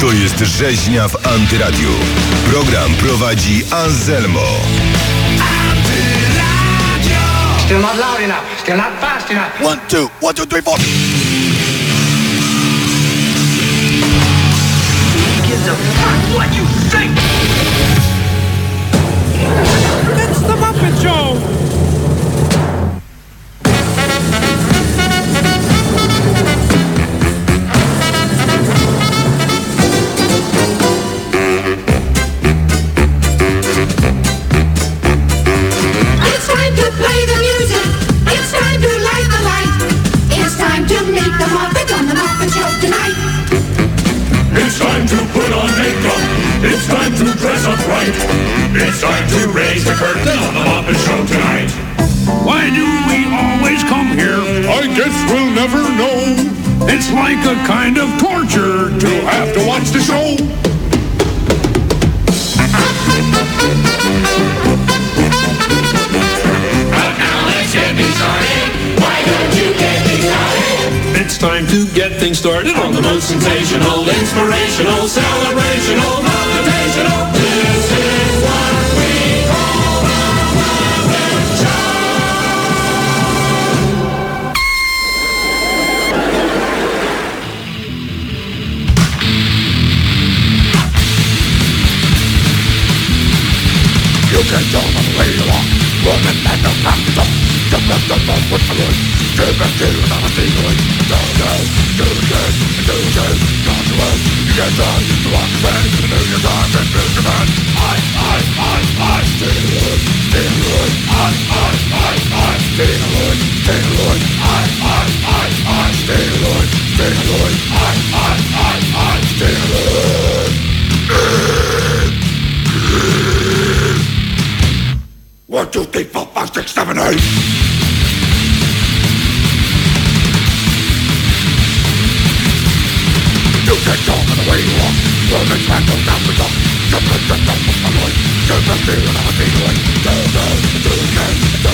To jest rzeźnia w Antyradiu. Program prowadzi Anselmo. Still not loud enough. Still not fast enough. One, two, one, two, three, four. Gives a fuck what you think. It's the Muppet Show! It's time to put on makeup. It's time to dress up right. It's time to raise the curtain on the Muppet Show tonight. Why do we always come here? I guess we'll never know. It's like a kind of torture to have to watch the show. It's time to get things started on the most sensational, inspirational, celebrational, motivational. This is what we call the Muppet Show. You can tell them where you are. Woman and no capital. Jump up, jump up with the Lord. Jump up to another feeling. Do this, do this, do this. Not to us. You get done. You want to bed. You know your time and build your man. I, I, I, I. Stay alone. Stay alone. I, I, I, I. Stay alone. Stay alone. I, I, I, I. Stay alone. Stay alone. I, I, I, I. Stay alone. One, two, three, four, five, six, seven, eight. You can talk in the way you walk. Well, it's back to down the top. Jump up, jump up, my voice. Jump up, feel it, I'm a feeling. This, do it again,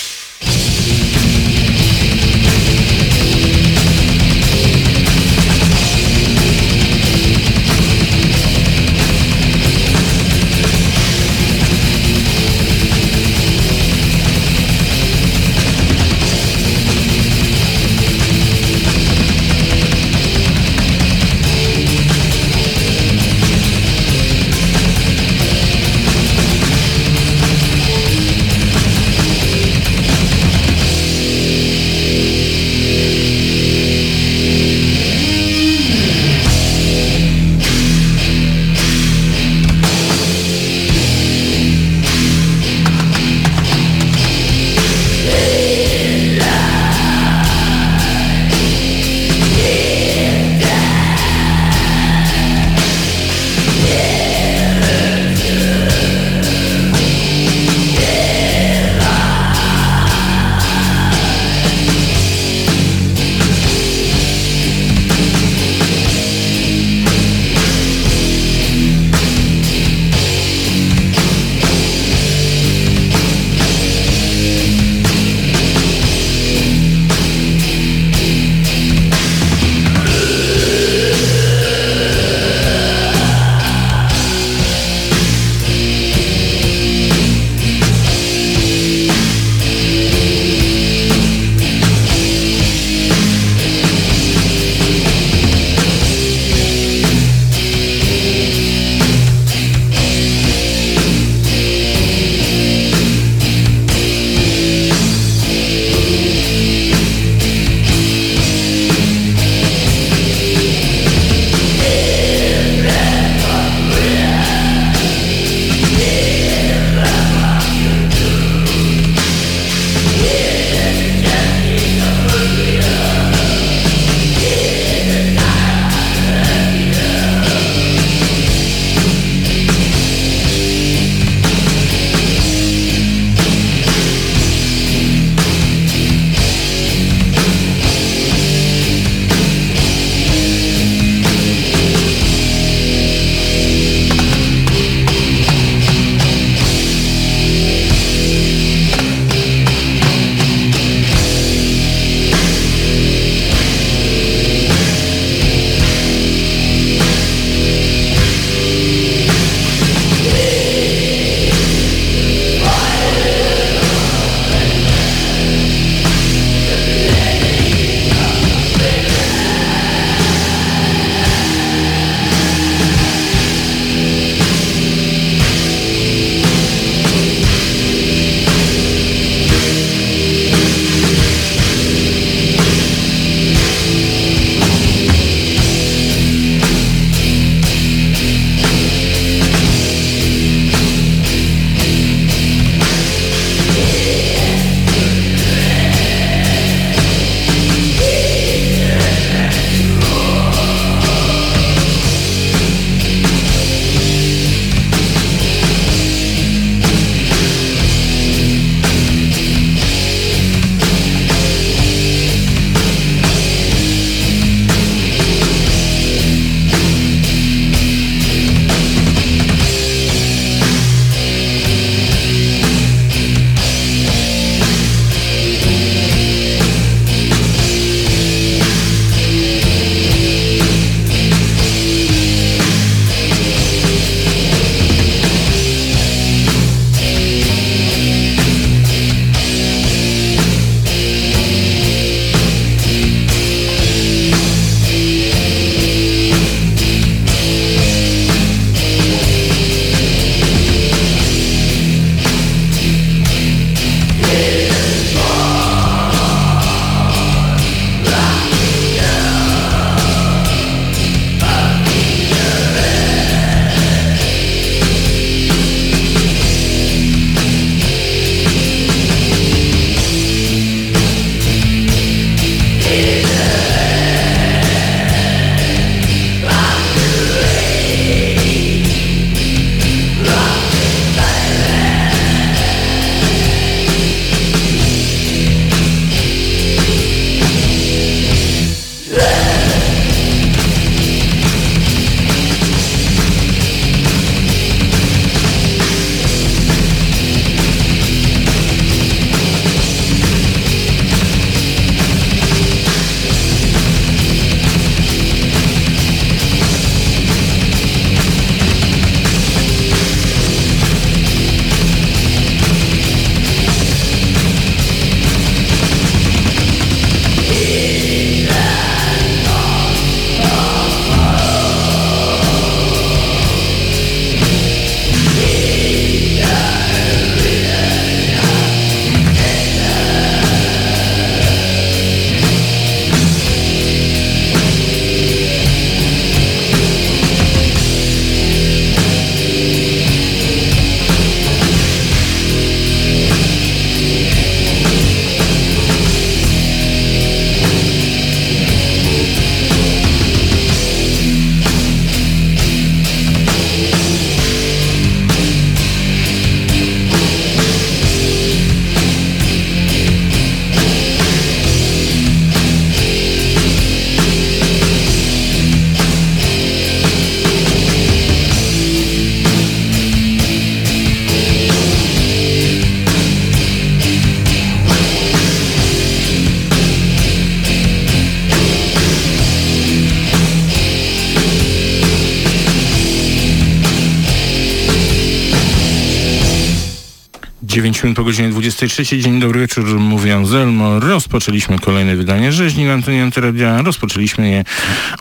23. Dzień dobry wieczór, mówi Anselmo. Rozpoczęliśmy kolejne wydanie rzeźni na antenie Antyradia. Rozpoczęliśmy je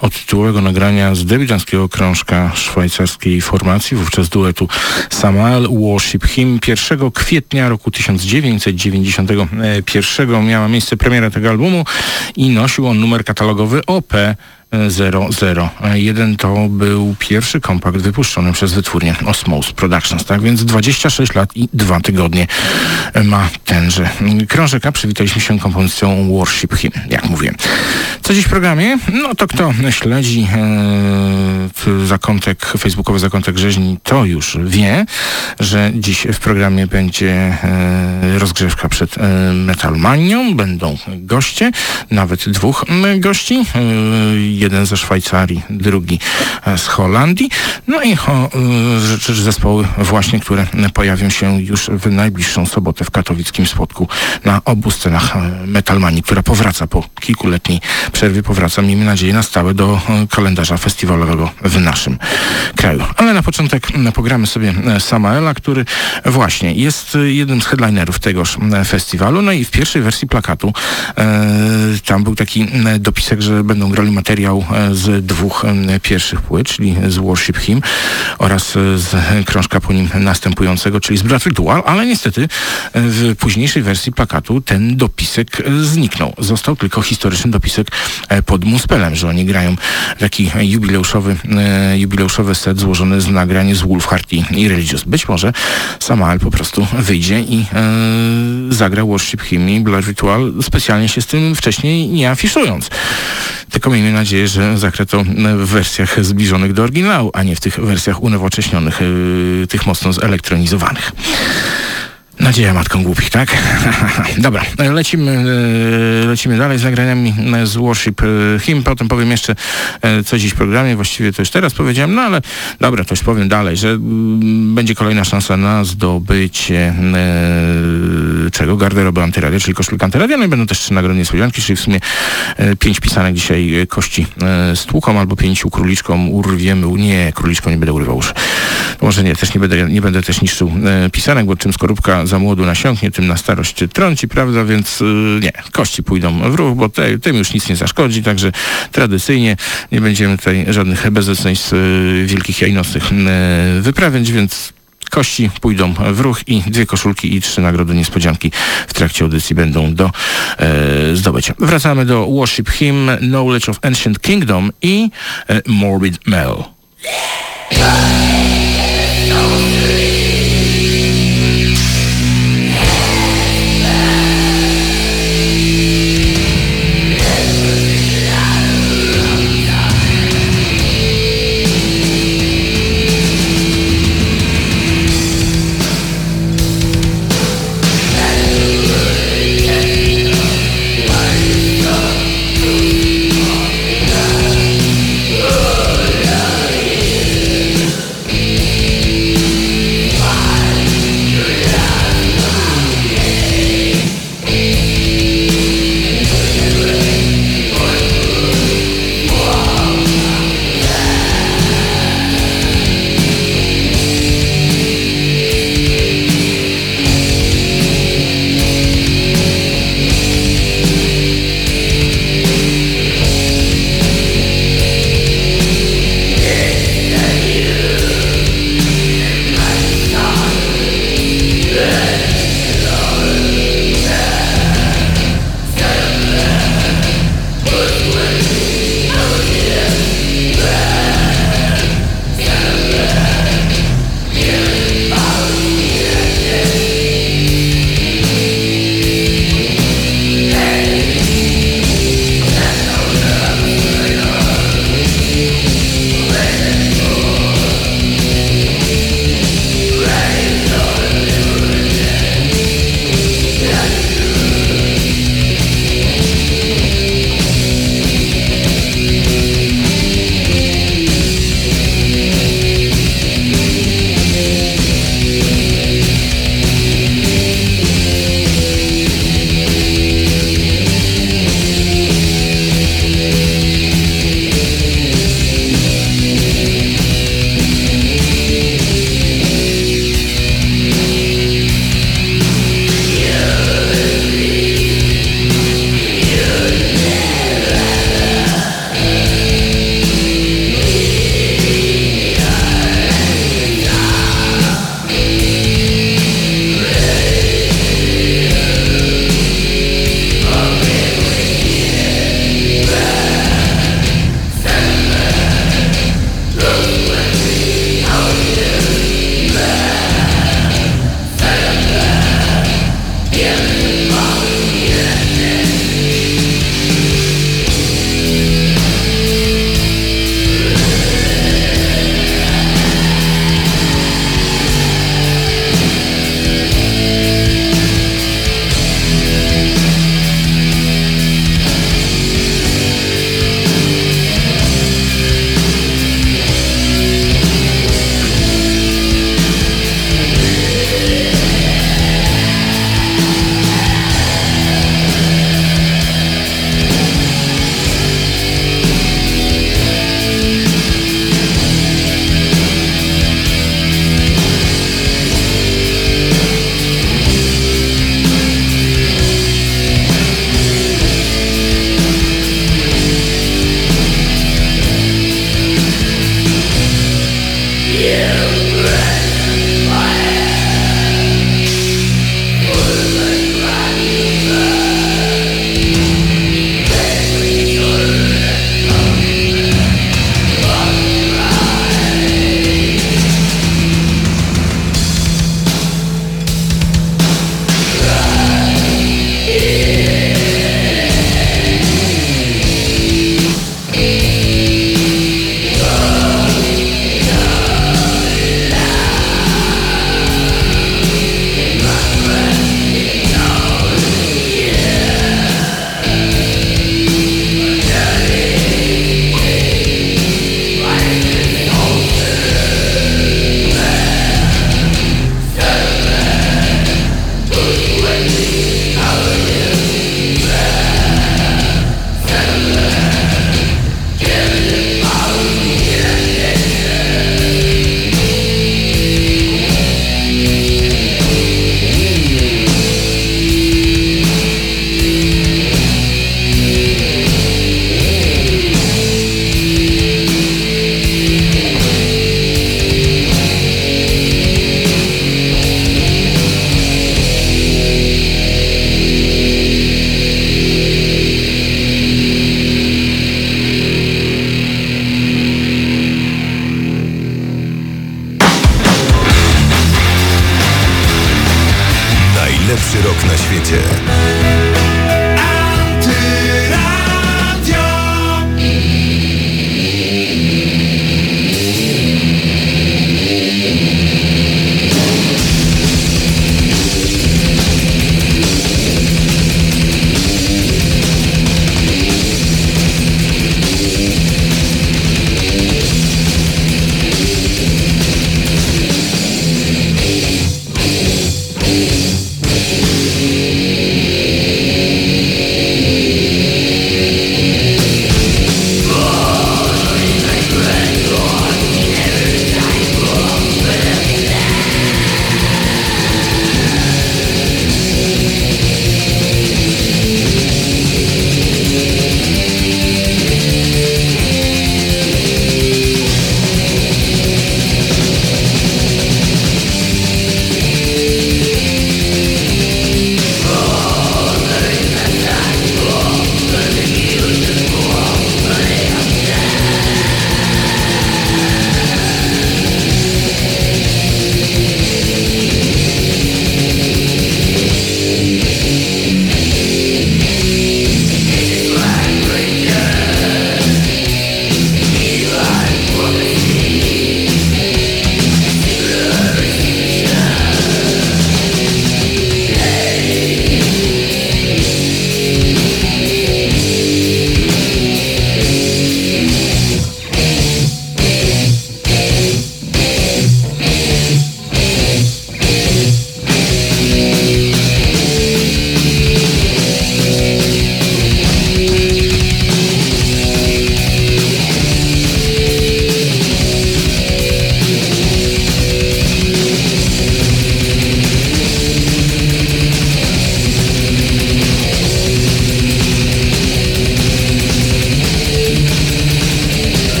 od tytułowego nagrania z debiutanckiego krążka szwajcarskiej formacji, wówczas duetu Samael Worship Him. 1 kwietnia roku 1991 miała miejsce premiera tego albumu i nosił on numer katalogowy OP 001 to był pierwszy kompakt wypuszczony przez wytwórnię Osmose Productions, tak więc 26 lat i dwa tygodnie ma tenże krążek, a przywitaliśmy się kompozycją Worship Him, jak mówię. Co dziś w programie? No to kto śledzi e, zakątek, facebookowy zakątek rzeźni, to już wie, że dziś w programie będzie e, rozgrzewka przed e, Metalmanią, będą goście, nawet dwóch gości, e, jeden ze Szwajcarii, drugi e, z Holandii. No i o, e, rzeczy zespoły właśnie, które pojawią się już w najbliższą sobotę w katowickim spotku na obu scenach Metalmanii, która powraca po kilkuletniej przerwie, powraca, miejmy nadzieję, na stałe do e, kalendarza festiwalowego w naszym kraju. Ale na początek pogramy sobie e, Samaela, który właśnie jest e, jednym z headlinerów tegoż festiwalu. No i w pierwszej wersji plakatu tam był taki dopisek, że będą grali materiał z dwóch pierwszych płyt, czyli z Worship Him oraz z krążka po nim następującego, czyli z Blood Ritual, ale niestety w późniejszej wersji plakatu ten dopisek zniknął. Został tylko historyczny dopisek pod Muspelem, że oni grają taki jubileuszowy, e, jubileuszowy set złożony z nagrań z Wolfheart i, i Religious. Być może Samael po prostu wyjdzie i e, zagra Worship Him i Blood Ritual specjalnie się z tym wcześniej nie afiszując. Tylko miejmy nadzieję, że zagra to w wersjach zbliżonych do oryginału, a nie w tych wersjach unowocześnionych, tych mocno zelektronizowanych. Nadzieja matką głupich, tak? Dobra, lecimy, e, lecimy dalej z nagraniami z Worship e, Him. Potem powiem jeszcze, e, co dziś w programie. Właściwie to już teraz powiedziałem, no ale dobra, to już powiem dalej, że mm, będzie kolejna szansa na zdobycie czego? Garderoby antyradia, czyli koszulka antyradia. No i będą też trzy nagrody niespodzianki, czyli w sumie pięć pisanek dzisiaj kości e, z tłuką albo pięciu króliczkom urwiemy. Nie, króliczką nie będę urywał już. Może nie, też nie będę, nie będę też niszczył pisanek, bo czym skorupka za młodu nasiąknie, tym na starość trąci, prawda? Więc y, nie, kości pójdą w ruch, bo te, tym już nic nie zaszkodzi, także tradycyjnie nie będziemy tutaj żadnych bezeceństw y, wielkich jajnocnych y, wyprawiać, więc kości pójdą w ruch i dwie koszulki i trzy nagrody niespodzianki w trakcie audycji będą do e, zdobycia. Wracamy do Worship Him, Knowledge of Ancient Kingdom i e, Morbid Mel.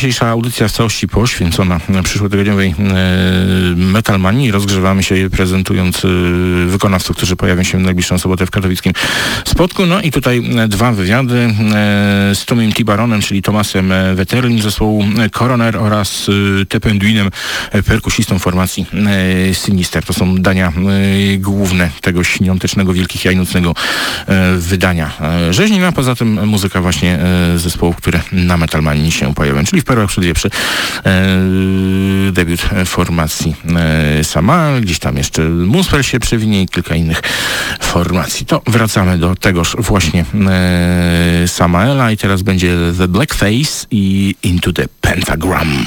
Dzisiejsza audycja w całości poświęcona przyszłotygodniowej e, Metalmanii. Rozgrzewamy się prezentując e, wykonawców, którzy pojawią się w najbliższą sobotę w katowickim spotku. No i tutaj e, dwa wywiady z Tomim Tibaronem, czyli Tomasem Weterlin zespołu Coroner oraz Tependuinem, perkusistą formacji Sinister. To są dania główne tego śniątecznego, wielkich jaj nocnego e, wydania e, rzeźnina. Poza tym muzyka właśnie zespołów, które na Metalmanii się pojawią, czyli w Perłach przed Wieprzy e, debiut formacji e, Sama, gdzieś tam jeszcze Moonspell się przewinie i kilka innych formacji. To wracamy do tegoż właśnie e, Samaela i teraz będzie The Blackface i Into the Pentagram.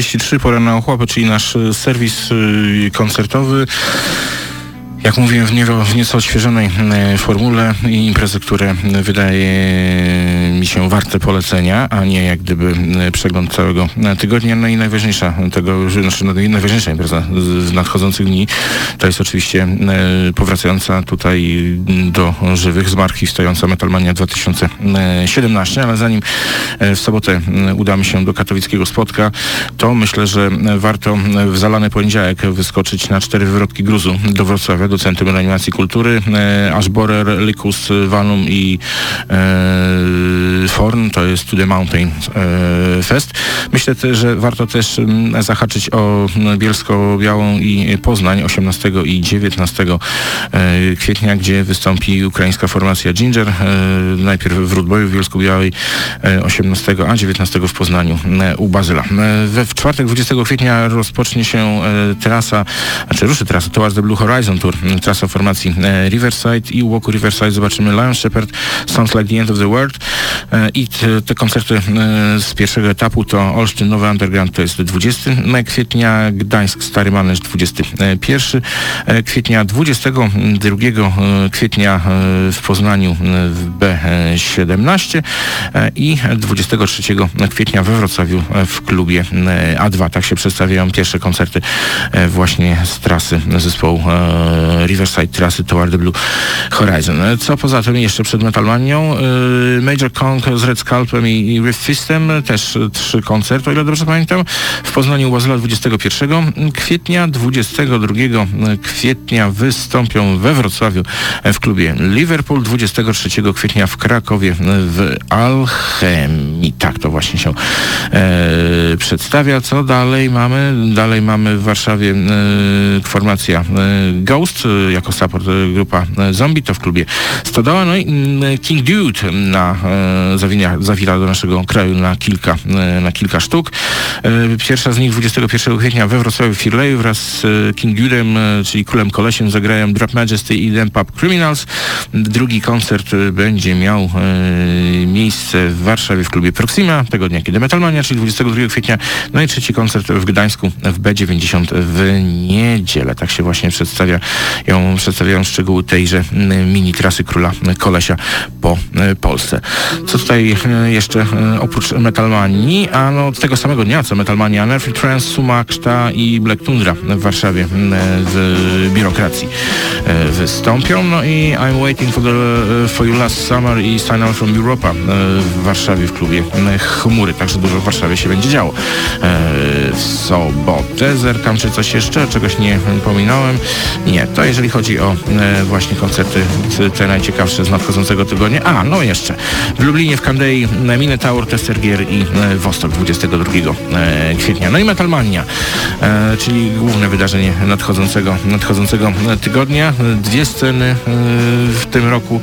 23.33, pora na ochłapy, czyli nasz y, serwis y, koncertowy. Jak mówiłem, w, nieco, w nieco odświeżonej e, formule i imprezy, które wydaje mi się warte polecenia, a nie jak gdyby e, przegląd całego e, tygodnia. No i najważniejsza tego, znaczy no, najważniejsza impreza z nadchodzących dni. To jest oczywiście powracająca tutaj do żywych z marki stojąca Metalmania 2017, ale zanim w sobotę udamy się do katowickiego spotka, to myślę, że warto w zalany poniedziałek wyskoczyć na cztery wywrotki gruzu do Wrocławia, do Centrum Reanimacji Kultury. E, Ashborer, Likus, Vanum i e, Forn to jest To The Mountain e, Fest. Myślę że warto też m, zahaczyć o Bielsko-Białą i Poznań 18 i 19 e, kwietnia, gdzie wystąpi ukraińska formacja Ginger. Najpierw w Rudboju w Bielsku-Białej 18, a 19 w Poznaniu u Bazyla. We w czwartek 20 kwietnia rozpocznie się trasa, znaczy ruszy trasa Towards the Blue Horizon Tour trasa formacji e, Riverside i u boku Riverside zobaczymy Lion Shepherd, Sounds Like the End of the World e, i te, te koncerty e, z pierwszego etapu to Olsztyn Nowy Underground to jest 20 kwietnia, Gdańsk Stary Manerz 21 kwietnia, 22 kwietnia w Poznaniu w B17 i 23 kwietnia we Wrocławiu w klubie A2. Tak się przedstawiają pierwsze koncerty właśnie z trasy zespołu Riverside trasy Toward the Blue Horizon. Co poza tym jeszcze przed Metalmanią? Major Kong z Red Scalpem i Riff Fistem, też trzy koncerty, o ile dobrze pamiętam, w Poznaniu u Łazyla 21 kwietnia, 22 kwietnia wystąpią we Wrocławiu w klubie Liverpool, 23 kwietnia w Krakowie w Alchemii. Tak to właśnie się e, przedstawia. Co dalej mamy? Dalej mamy w Warszawie e, formacja e, Ghost, jako support e, grupa e, Zombie, to w klubie Stodoła. No i mm, King Dude na, e, zawina, zawita do naszego kraju na kilka, e, na kilka sztuk. E, Pierwsza z nich 21 kwietnia we Wrocławiu Firleju wraz z King Dudem, czyli Królem Kolesiem zagrają Drop Majesty i Them Pub Criminals. Drugi koncert będzie miał miejsce w Warszawie w klubie Proxima, tego dnia kiedy Metalmania, czyli 22 kwietnia. No i trzeci koncert w Gdańsku w B90 w niedzielę. Tak się właśnie przedstawia ją przedstawiają szczegóły tejże mm, mini trasy Króla Kolesia po e, Polsce. Co tutaj e, jeszcze e, oprócz Metalmanii, a no tego samego dnia co Metalmania, Nerfy Trance, Suma, Krzta i Black Tundra w Warszawie mm, w biurokracji wystąpią. No i I'm Waiting for, the, for You Last Summer i Sign Out from Europa w Warszawie w klubie Chmury. Także dużo w Warszawie się będzie działo. W sobotę zerkam, czy coś jeszcze, czegoś nie pominąłem. Nie, to jeżeli chodzi o e, właśnie koncerty te najciekawsze z nadchodzącego tygodnia. A, no jeszcze. W Lublinie, w Kandei, e, Minotaur, Testergier i e, Wostok 22 e, kwietnia. No i Metalmania, e, czyli główne wydarzenie nadchodzącego, nadchodzącego e, tygodnia. E, Dwie sceny e, w tym roku.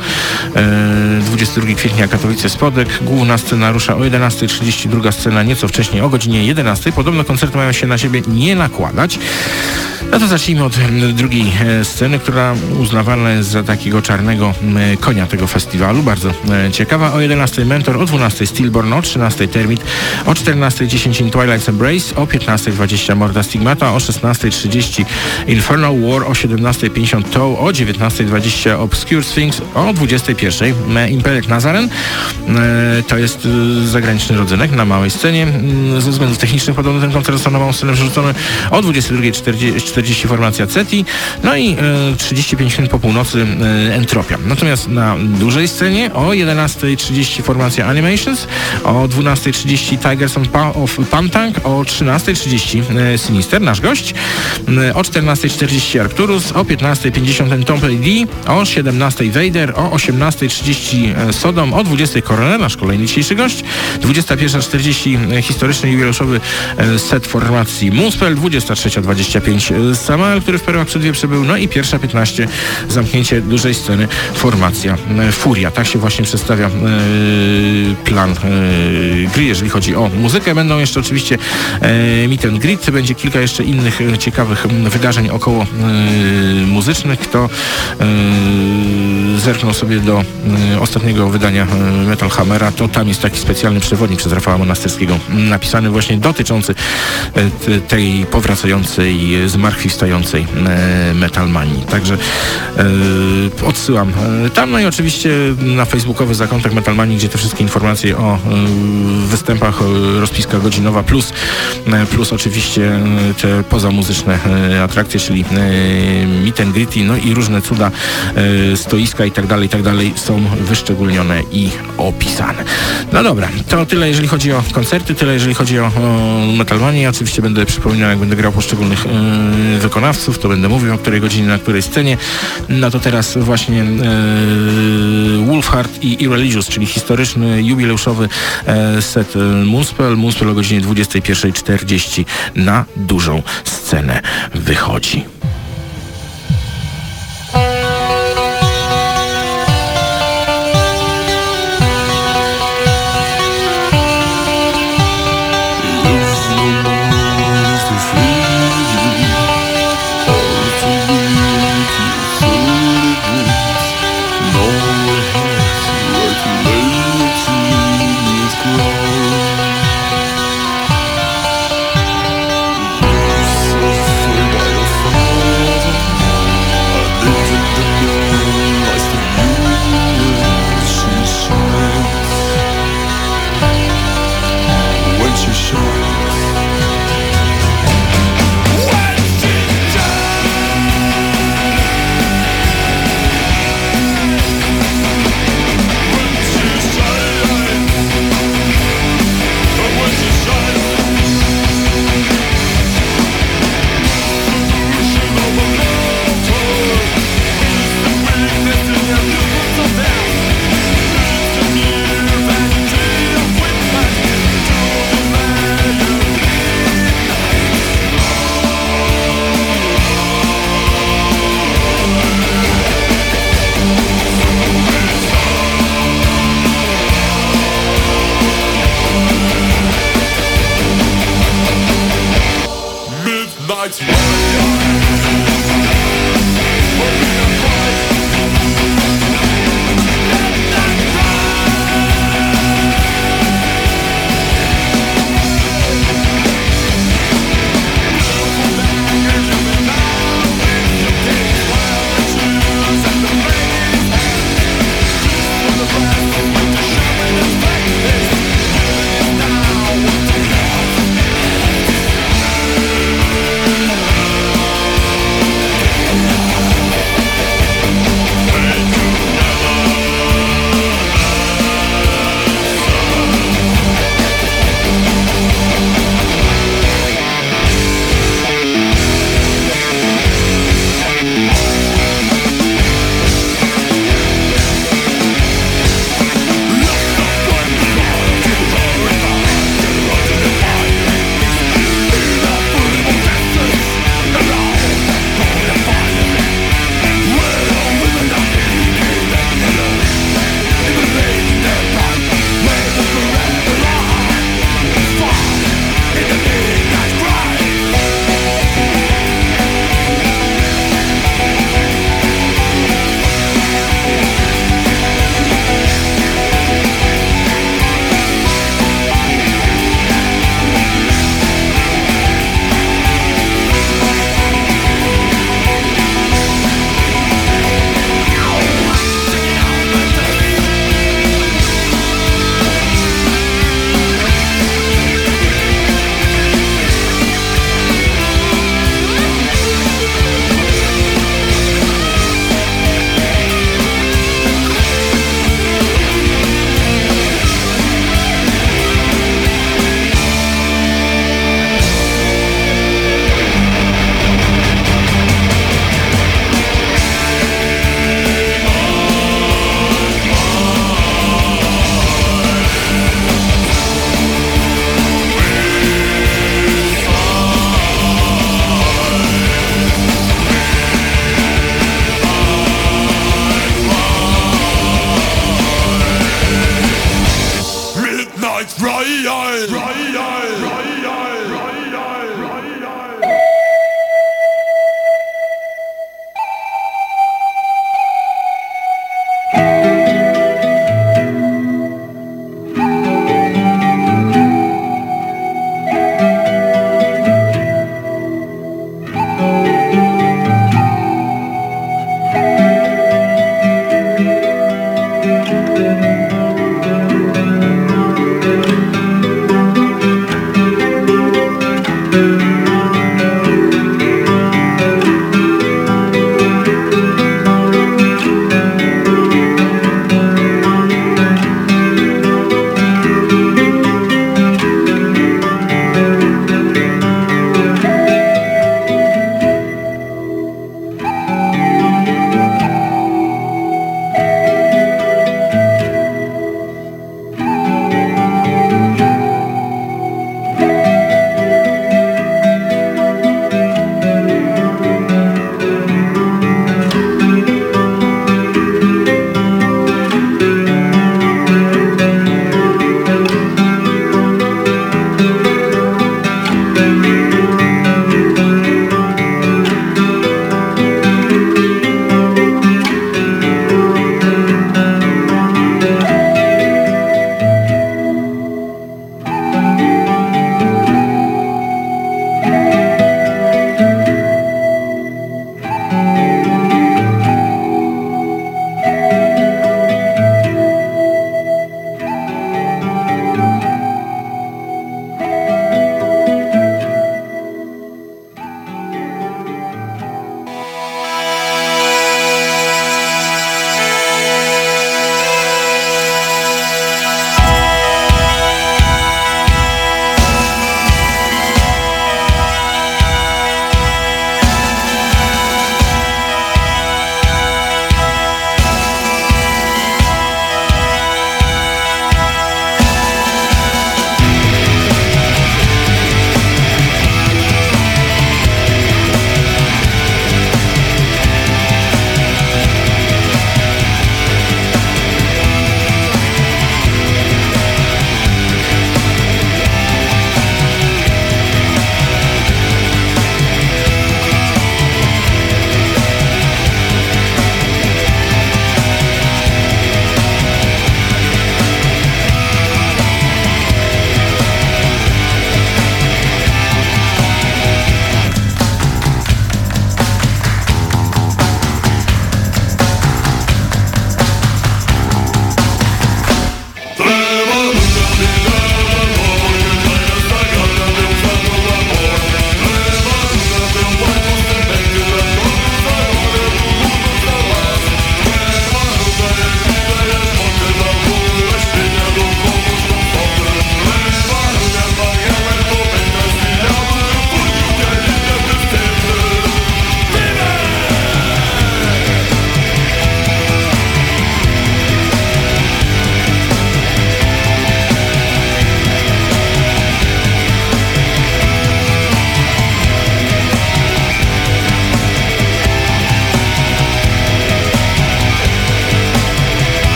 E, 22 kwietnia Katowice Spodek. Główna scena rusza o 11.30, druga scena nieco wcześniej o godzinie 11.00. Podobno koncerty mają się na siebie nie nakładać. No to zacznijmy od m, drugiej e, sceny, która uznawana jest za takiego czarnego m, konia tego festiwalu. Bardzo e, ciekawa. O 11 Mentor, o 12 Stillborn, o 13 Termit, o 14.10 In Twilight's Embrace, o 15.20 Morda Stigmata, o 16.30 Infernal War, o 17.50 Toe, o 19.20 Obscure Sphinx, o 21.00 Me Impelek Nazaren. E, To jest e, zagraniczny rodzynek na małej scenie. Mm, Ze względów technicznych podobno ten koncert został na małą scenę przerzucony o 22.40 40 formacja CETI, no i e, 35 minut po północy e, Entropia. Natomiast na dużej scenie o 11.30 formacja Animations, o 12.30 Tigers on pa of Pantang, o 13.30 e, Sinister, nasz gość, e, o 14.40 Arcturus, o 15.50 Entompe D, o 17.00 Vader, o 18.30 Sodom, o 20.00 Coronel, nasz kolejny dzisiejszy gość, 21.40 historyczny jubileuszowy e, set formacji Moonspell, 23.25 Samael, który w Perłach przed przybył, no i pierwsza 15, zamknięcie dużej sceny, formacja Furia. Tak się właśnie przedstawia plan gry, jeżeli chodzi o muzykę. Będą jeszcze oczywiście meet and greet, będzie kilka jeszcze innych ciekawych wydarzeń około muzycznych. Kto zerknął sobie do ostatniego wydania Metal Hammera, to tam jest taki specjalny przewodnik przez Rafała Monasterskiego napisany właśnie dotyczący tej powracającej, zmartwychwstającej metalmanii. Także odsyłam tam, no i oczywiście na facebookowy zakątek Metalmanii, gdzie te wszystkie informacje o występach, rozpiska godzinowa plus, plus oczywiście te pozamuzyczne atrakcje, czyli meet and greety, no i różne cuda, stoiska i tak dalej, i tak dalej są wyszczególnione i opisane. No dobra, to tyle jeżeli chodzi o koncerty, tyle jeżeli chodzi o, o Metalmanię. Oczywiście będę przypominał, jak będę grał poszczególnych wykonawców, to będę mówił o której godzinie, na której scenie. No to teraz właśnie yy, Wolfhard i Irreligious, czyli historyczny, jubileuszowy yy, set Moonspell. Moonspell o godzinie 21.40 na dużą scenę wychodzi.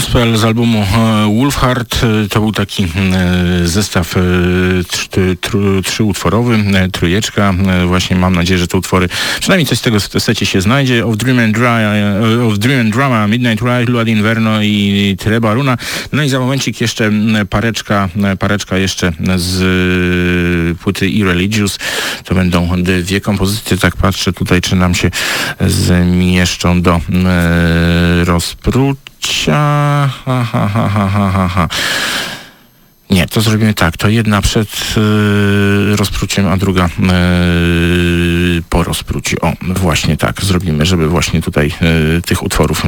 Z albumu e, Wolfheart e, to był taki e, zestaw trzyutworowy, trójeczka. Właśnie mam nadzieję, że te utwory, przynajmniej coś z tego secie się znajdzie. Of Dream and, Dry, of Dream and Drama, Midnight Ride, Lua Inverno i Treba Runa. No i za momencik jeszcze pareczka, pareczka jeszcze z płyty Irreligious. To będą dwie kompozycje, tak patrzę tutaj, czy nam się zmieszczą do rozprócz ha, ha, ha, ha, ha, ha. Nie, to zrobimy tak. To jedna przed y, rozpruciem, a druga y, po rozpruciu. O, właśnie tak zrobimy, żeby właśnie tutaj y, tych utworów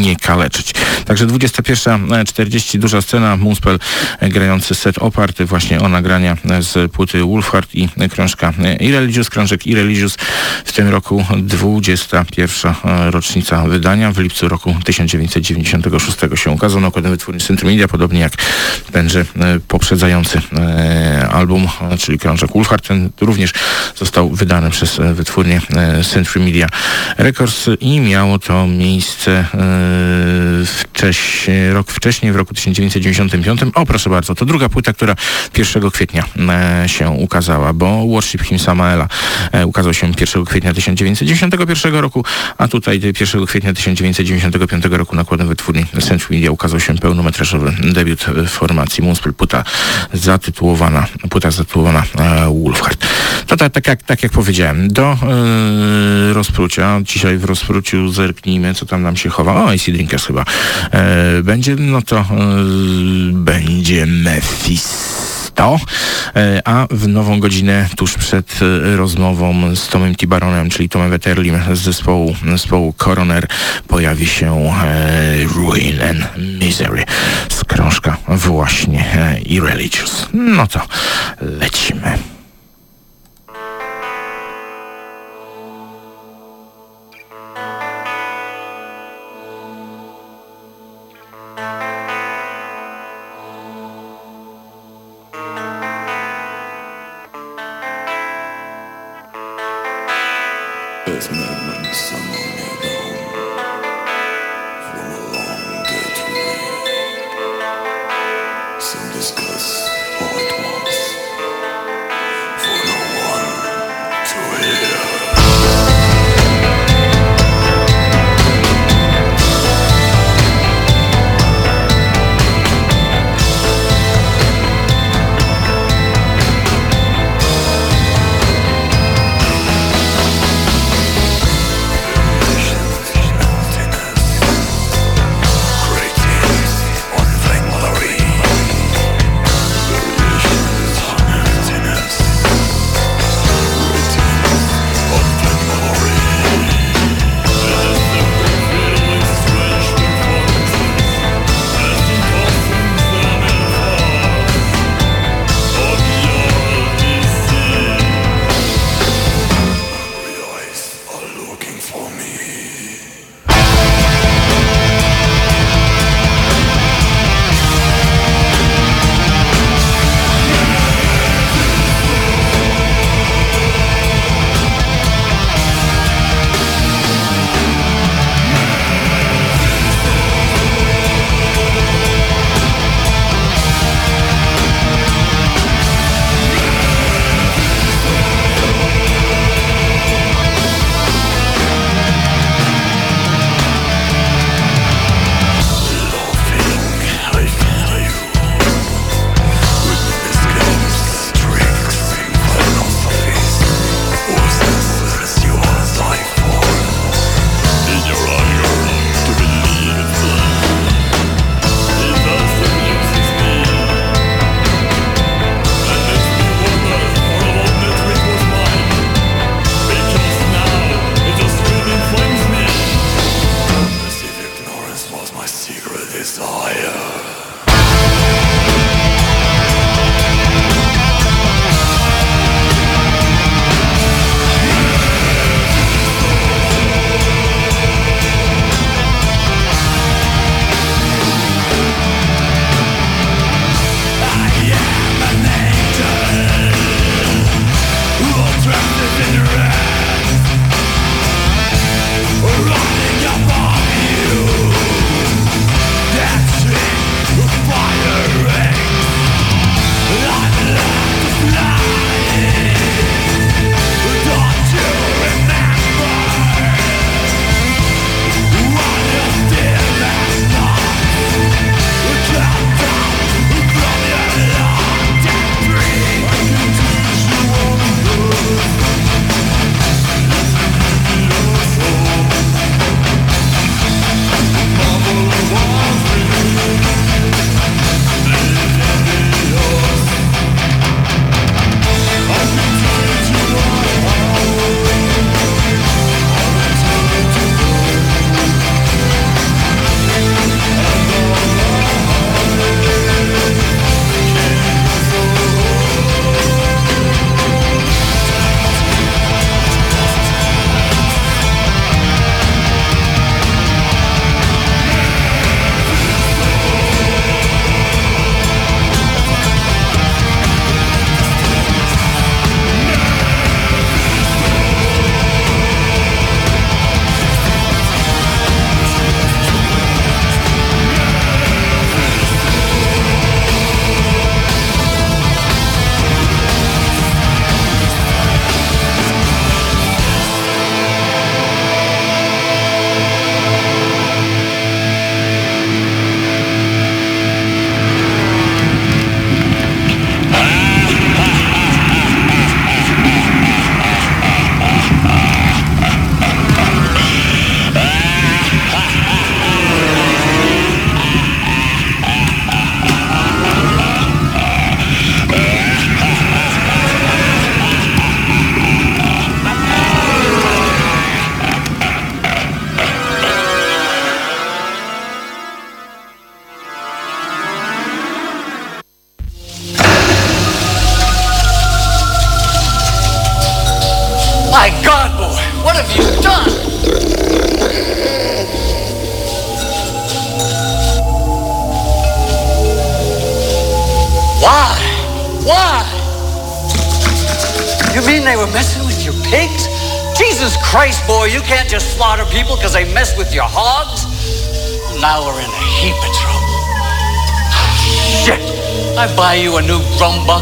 nie kaleczyć. Także 21.40, duża scena, Moonspell grający set oparty właśnie o nagrania z płyty Wolfhard i krążka Irreligious. Krążek Irreligious w tym roku 21. rocznica wydania. W lipcu roku 1996 się ukazał na okładem wytwórni Centrum Media, podobnie jak także poprzedzający e, album, czyli krążek Wolfhard, ten również został wydany przez e, wytwórnię e, Century Media Records i miało to miejsce wcześniej, rok wcześniej, w roku 1995. O, proszę bardzo, to druga płyta, która 1 kwietnia się ukazała, bo Worship Him Samaela ukazał się 1 kwietnia 1991 roku, a tutaj 1 kwietnia 1995 roku nakładem wytwórni Century Media ukazał się pełnometrażowy debiut formacji Moonspell, płyta zatytułowana, płyta zatytułowana e, Wolfhard. To tak, tak, jak, tak jak powiedziałem, do e, rozprucia, dzisiaj w rozpruciu zerknijmy, co tam nam się chowa. O, AC Drinkers chyba e, będzie, no to e, będzie Mephisto to, a w nową godzinę tuż przed rozmową z Tomem Tibaronem, czyli Tomem Wetterlim z zespołu, zespołu Coroner pojawi się Ruin and Misery z krążka właśnie Irreligious. No to lecimy. Christmas.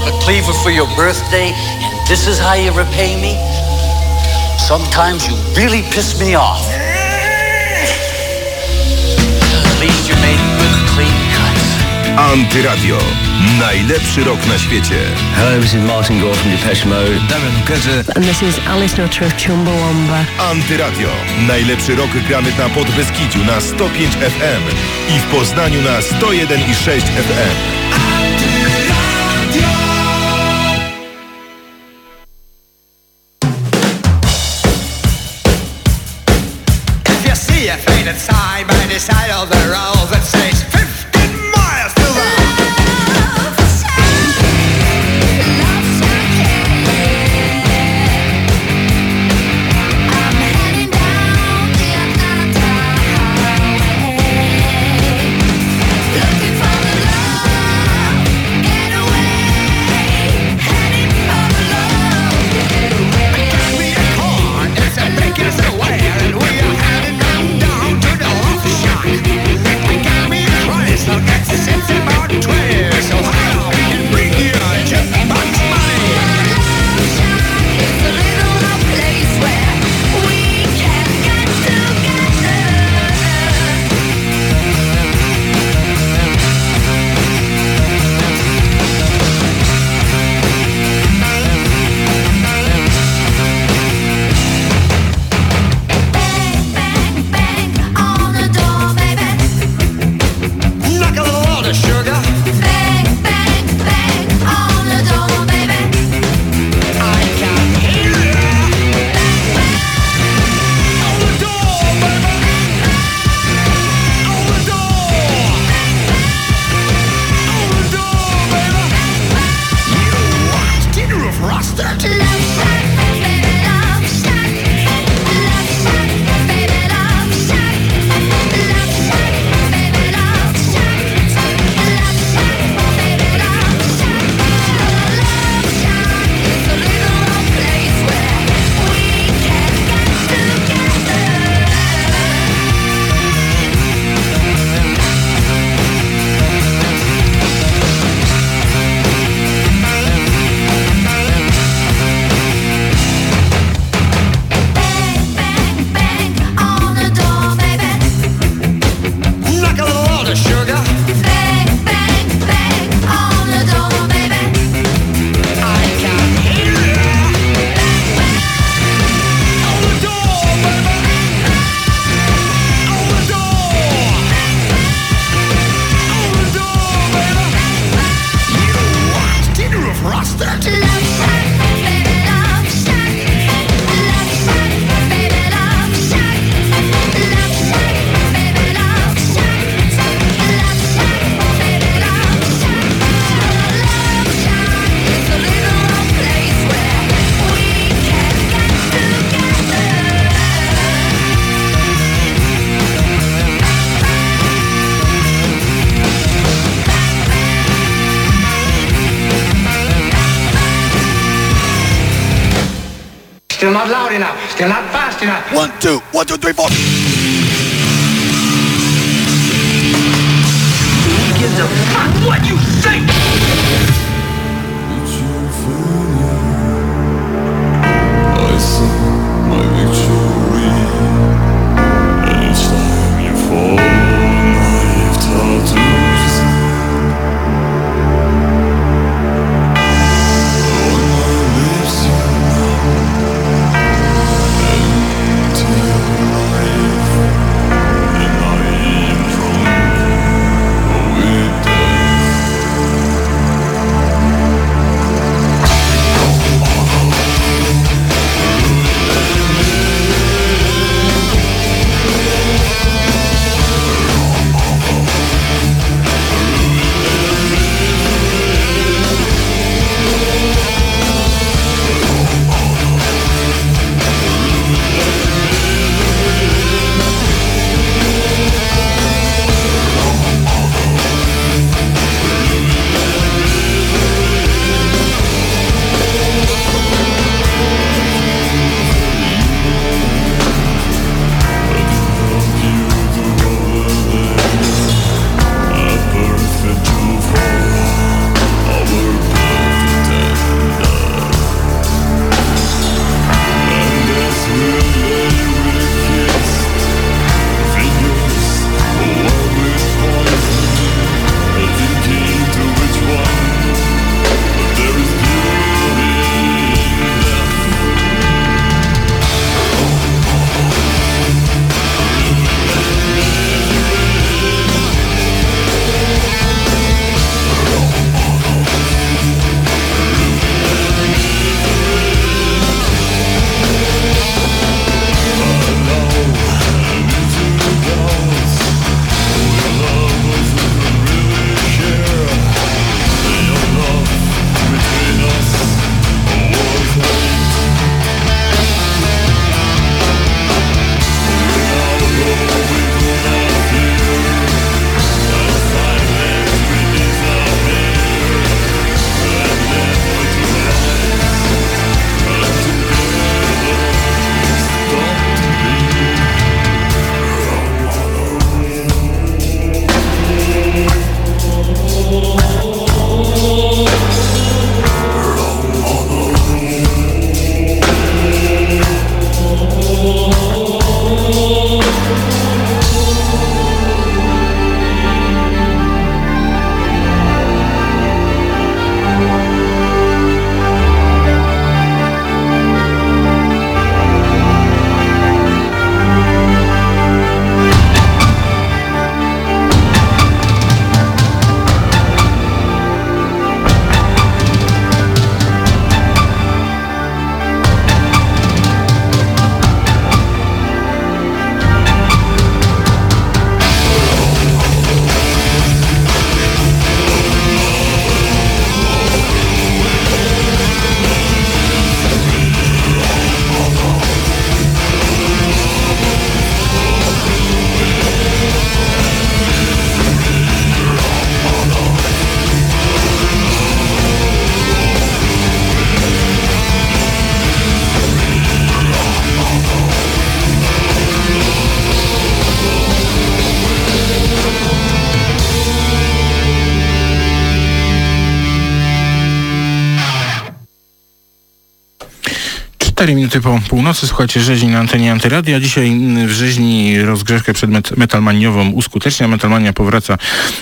a cleaver for your birthday, and this is how you repay me? Sometimes you really piss me off. Antyradio. Najlepszy rok na świecie. Hello, this is Martin Gore from Depeche Mode. Darren Kudzy. And this is Alice Nutter of Chumbawamba. Antyradio. Najlepszy rok gramy na Podbeskidziu na 105 FM i w Poznaniu na 101,6 FM. Minuty po północy, słuchajcie rzeźni na antenie Antyradia. Dzisiaj mm, w rzeźni rozgrzewkę przed met metalmaniową uskutecznia. Metalmania powraca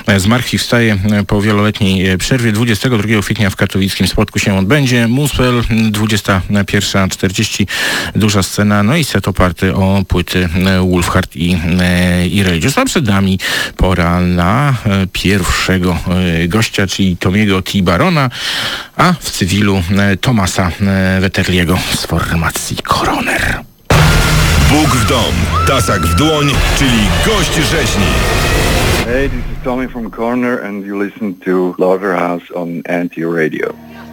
e, z martwi, wstaje e, po wieloletniej e, przerwie. 22 kwietnia w katowickim spotku się odbędzie. Muspel 21.40, duża scena, no i set oparty o płyty Wolfhard i, i Religious. A przed nami pora na pierwszego gościa, czyli Tomiego T. Barona, a w cywilu Tomasa Wetterliego z formacji Coroner. Bóg w dom, tasak w dłoń, czyli gość rzeźni. Hey, this is Tommy from Corner and you listen to Slaughterhouse on Anti-Radio. Za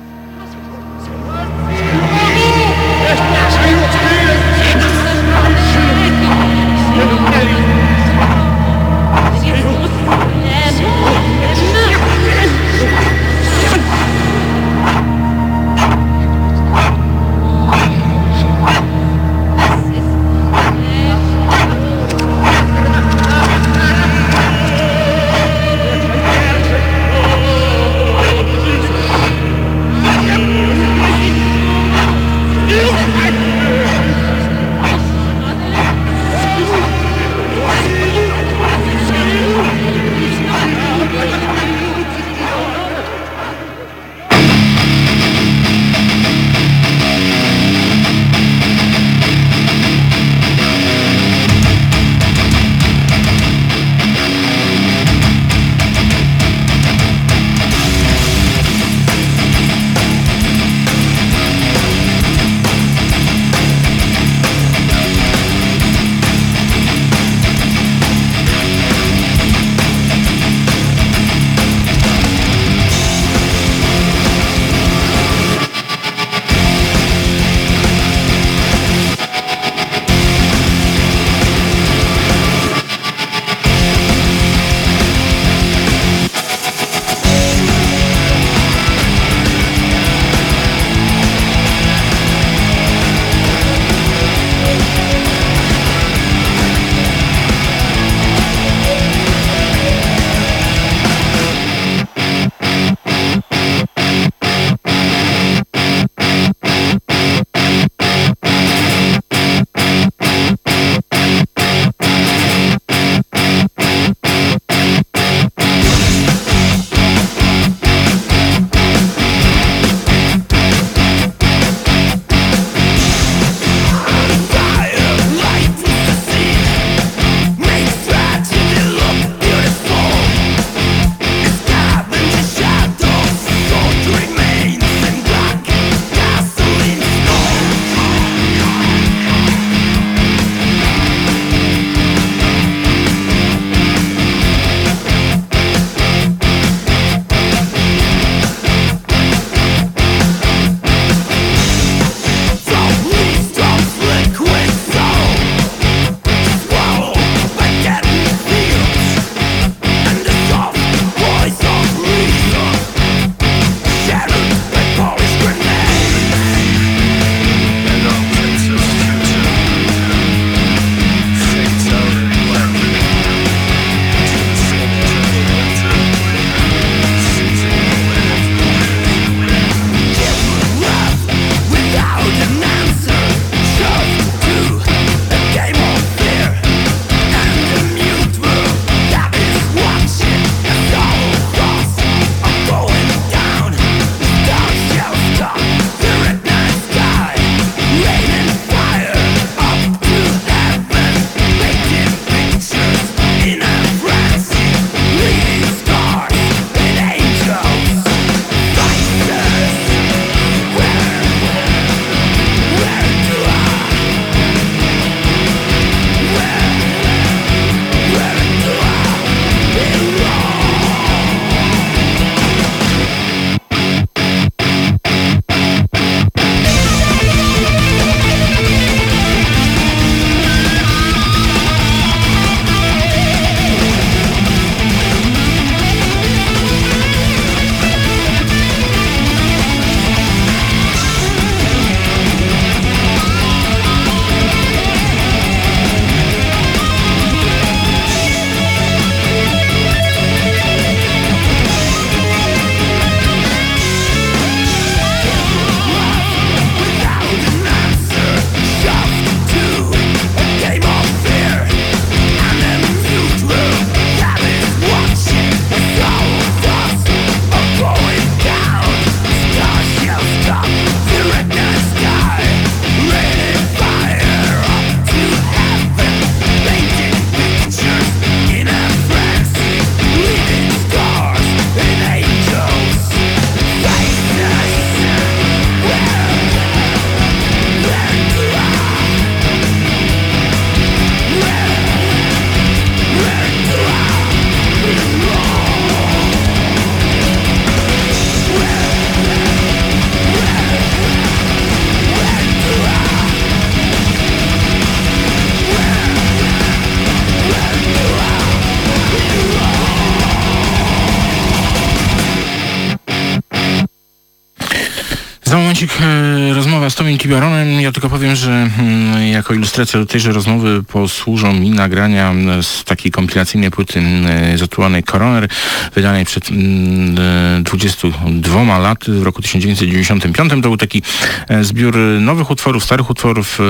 Ja tylko powiem, że mm, jako ilustracja do tejże rozmowy posłużą mi nagrania z takiej kompilacyjnej płyty mm, zatytułowanej Coroner, wydanej przed mm, e, 22 laty w roku 1995. To był taki e, zbiór nowych utworów, starych utworów, e,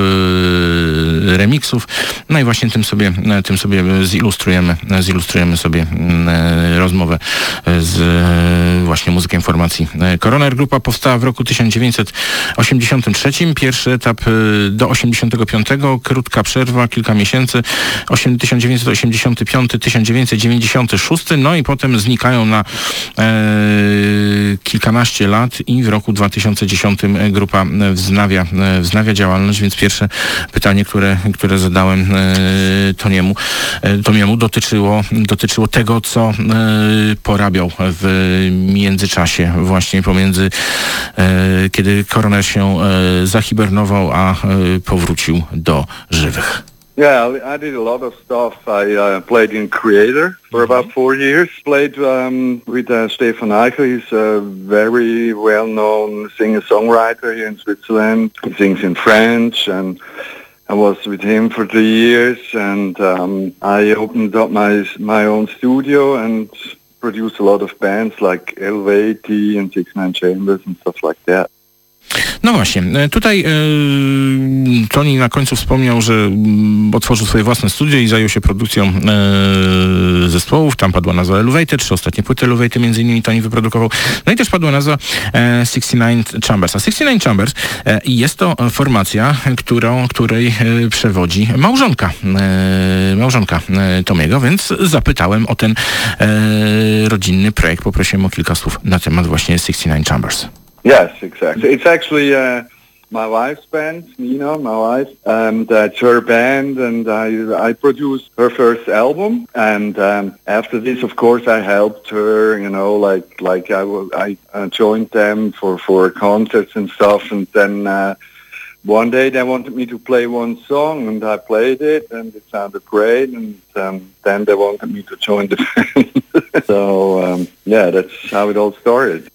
remixów. No i właśnie tym sobie, tym sobie zilustrujemy, zilustrujemy sobie rozmowę z właśnie muzykiem formacji Coroner. Grupa powstała w roku 1983. Pierwszy etap e, do 85. Krótka przerwa, kilka miesięcy. Osiem- 1985-1996. No i potem znikają na e, kilkanaście lat i w roku 2010 grupa e, wznawia, e, wznawia działalność, więc pierwsze pytanie, które, które zadałem e, Toniemu, e, dotyczyło, dotyczyło tego, co e, porabiał w międzyczasie właśnie pomiędzy e, kiedy koroner się e, a powrócił do żywych. Yeah, I I did a lot of stuff. I uh, played in Creator for about four years. Played um, with uh, Stefan Eichel. He's a very well-known singer-songwriter here in Switzerland. He sings in French, and I was with him for three years. And um, I opened up my my own studio and produced a lot of bands like LVT and Six Man Chambers and stuff like that. No właśnie, e, tutaj e, Toni na końcu wspomniał, że mm, otworzył swoje własne studio i zajął się produkcją e, zespołów. Tam padła nazwa Elevated, trzy ostatnie płyty Elevated między innymi Toni wyprodukował. No i też padła nazwa e, 69 Chambers. A 69 Chambers e, jest to formacja, którą, której przewodzi małżonka, e, małżonka Tomiego, więc zapytałem o ten rodzinny projekt. Poprosiłem o kilka słów na temat właśnie 69 Chambers. Yes, exactly. It's actually uh, my wife's band, Nina, my wife, and that's her band, and I I produced her first album, and um, after this, of course, I helped her, you know, like like I I joined them for for concerts and stuff, and then. Uh, one day they wanted me to play one song and I played it and it sounded great and um, then they wanted me to join the band. so um, yeah, that's how it all started.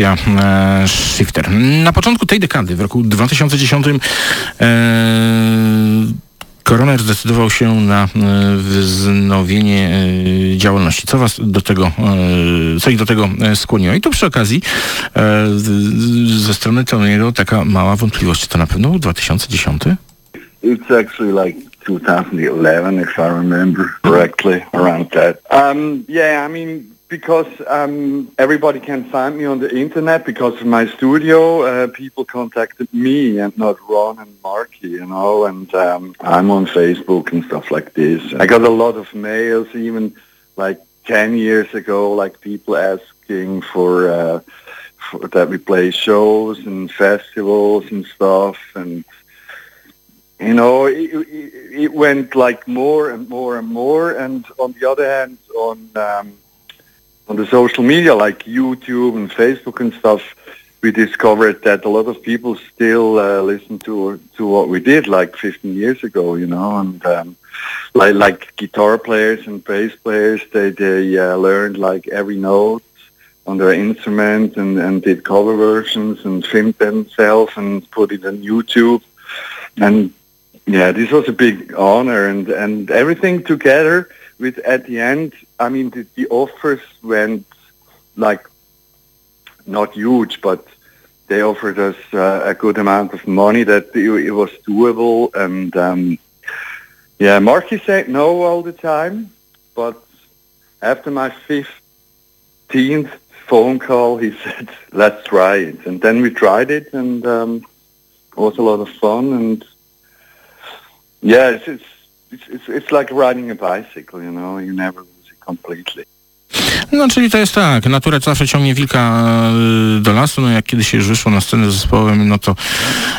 Kompozycja e, Shifter. Na początku tej dekady, w roku 2010, e, Koroner zdecydował się na e, wznowienie e, działalności. Co was do tego, co ich do tego skłoniło? I tu przy okazji ze strony Tony'ego taka mała wątpliwość. To na pewno był 2010? It's actually like 2011, if I remember correctly, around that. Um, yeah, I mean, because um, everybody can find me on the internet because of my studio, uh, people contacted me and not Ron and Marky, you know, and um, I'm on Facebook and stuff like this. I got a lot of mails even like 10 years ago, like people asking for, uh, for that we play shows and festivals and stuff and you know, it, it, it went like more and more and more. And on the other hand, on um, on the social media like YouTube and Facebook and stuff, we discovered that a lot of people still uh, listen to to what we did like 15 years ago. You know, and um, like like guitar players and bass players, they they uh, learned like every note on their instrument and and did cover versions and filmed themselves and put it on YouTube. And yeah, this was a big honor and, and everything together with at the end, I mean, the, the offers went like not huge, but they offered us uh, a good amount of money that it, was doable. And um, yeah, Marky said no all the time, but after my 15th phone call, he said, let's try it. And then we tried it and um, it was a lot of fun and yeah, it's, it's it's it's it's like riding a bicycle, you know. You never lose it completely. No, czyli to jest tak, natura zawsze ciągnie wilka e, do lasu, no jak kiedyś już wyszło na scenę z zespołem, no to,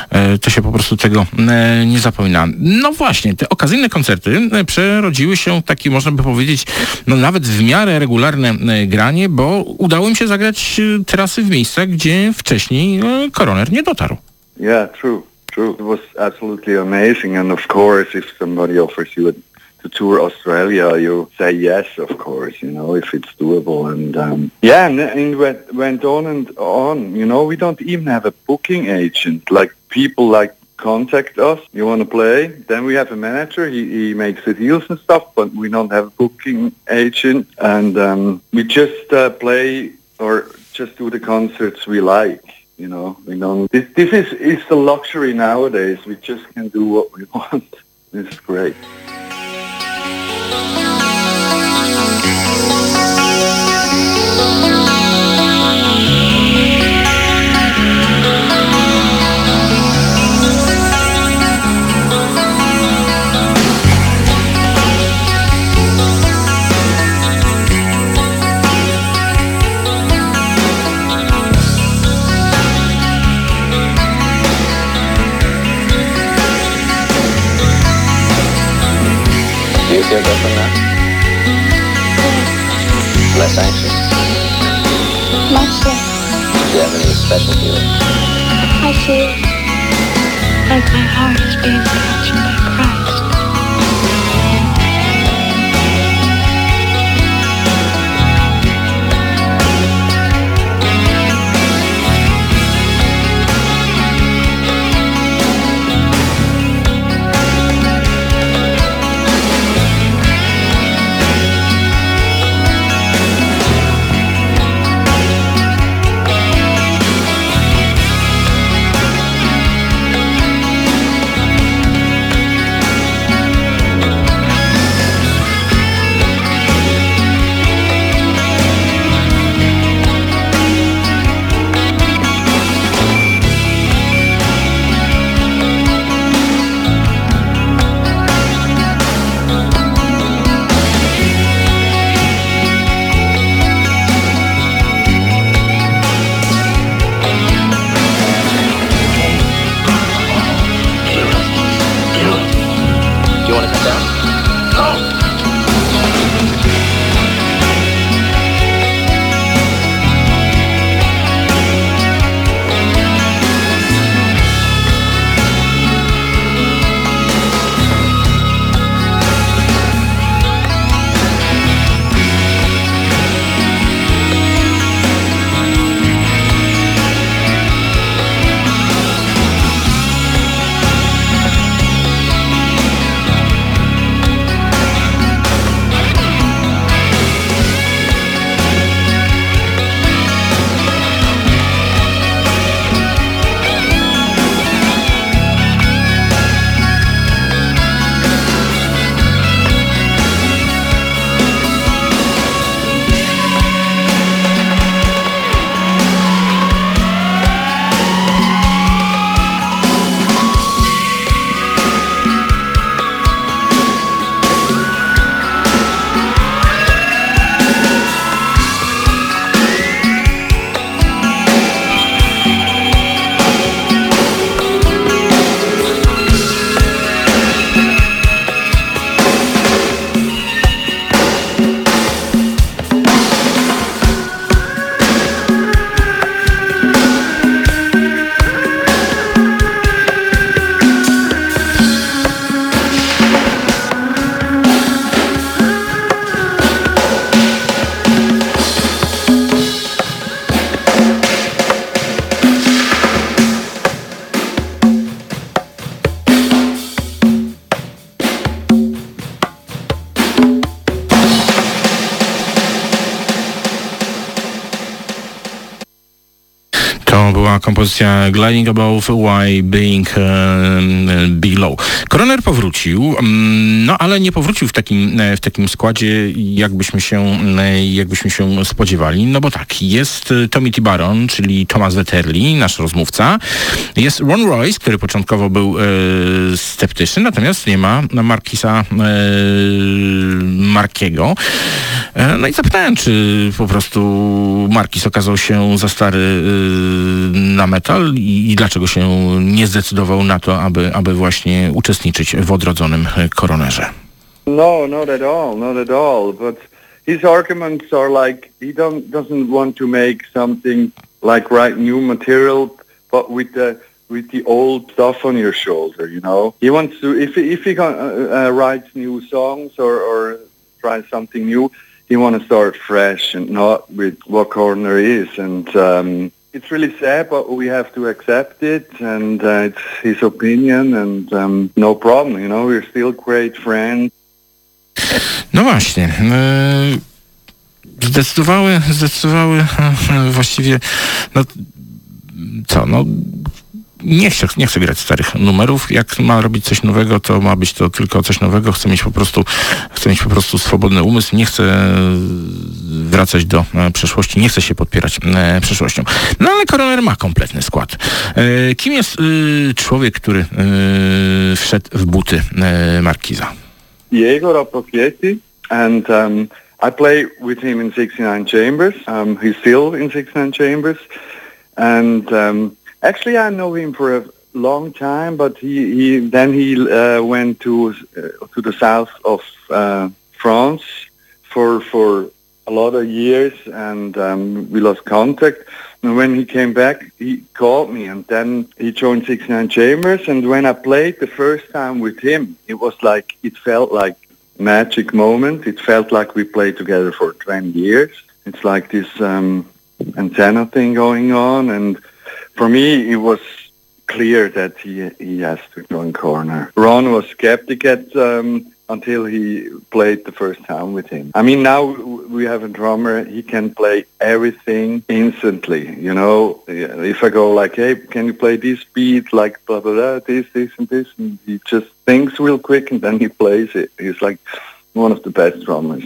e, to się po prostu tego e, nie zapomina. No właśnie, te okazyjne koncerty przerodziły się w takie, można by powiedzieć, no nawet w miarę regularne granie, bo udało im się zagrać trasy w miejscach, gdzie wcześniej koroner nie dotarł. Yeah, true, true. It was absolutely amazing, and of course, if somebody offers you to tour Australia, you say yes, of course, you know, if it's doable. And um, yeah, and, and it went, went on and on. You know, we don't even have a booking agent. Like people like contact us. You want to play? Then we have a manager. He, he makes the deals and stuff, but we don't have a booking agent. And um, we just uh, play or just do the concerts we like. You know, we don't. This, this is is the luxury nowadays. We just can do what we want. It's great. From now? Less anxious? Much less. Do you have any special feeling? I feel like my heart is being touched kompozycja Gliding Above Why Being e, Below. Koroner powrócił, mm, no ale nie powrócił w takim, e, w takim składzie, jakbyśmy się, e, jakbyśmy się spodziewali. No bo tak, jest e, Tommy T. Baron, czyli Thomas Wetterli, nasz rozmówca. Jest Ron Royce, który początkowo był e, sceptyczny, natomiast nie ma Markisa e, Markiego. E, no i zapytałem, czy po prostu Markis okazał się za stary y, na metal i, i dlaczego się nie zdecydował na to, aby, aby właśnie uczestniczyć w odrodzonym koronerze. No, not at all, not at all. But his arguments are like he don't doesn't want to make something like write new material, but with the with the old stuff on your shoulder. You know, he wants to if if he uh, uh, writes new songs or or tries something new, he want to start fresh and not with what corner is. And um, it's really sad, but we have to accept it, and uh, it's his opinion, and um, no problem. You know, we're still great friends. No właśnie. Zdecydowały, zdecydowały właściwie, no co, no nie chcę, nie chcę grać starych numerów. Jak ma robić coś nowego, to ma być to tylko coś nowego. Chcę mieć po prostu, chcę mieć po prostu swobodny umysł. Nie chcę wracać do e, przeszłości. Nie chcę się podpierać e, przeszłością. No ale Koroner ma kompletny skład. E, kim jest e, człowiek, który e, wszedł w buty e, Markiza? Diego Rapocchietti, and um, I play with him in 69 Chambers. Um, he's still in 69 Chambers, and um, actually I know him for a long time, but he, he then he uh, went to uh, to the south of uh, France for for a lot of years, and um, we lost contact. And when he came back, he called me, and then he joined Six Nine Chambers. And when I played the first time with him, it was like it felt like magic moment. It felt like we played together for 20 years. It's like this um, antenna thing going on, and for me, it was clear that he he has to join Corner. Ron was skeptic at um, until he played the first time with him. I mean, now we have a drummer. He can play everything instantly. You know, if I go like, "Hey, can you play this beat like blah blah blah, this this and this," and he just thinks real quick and then he plays it. He's like one of the best drummers.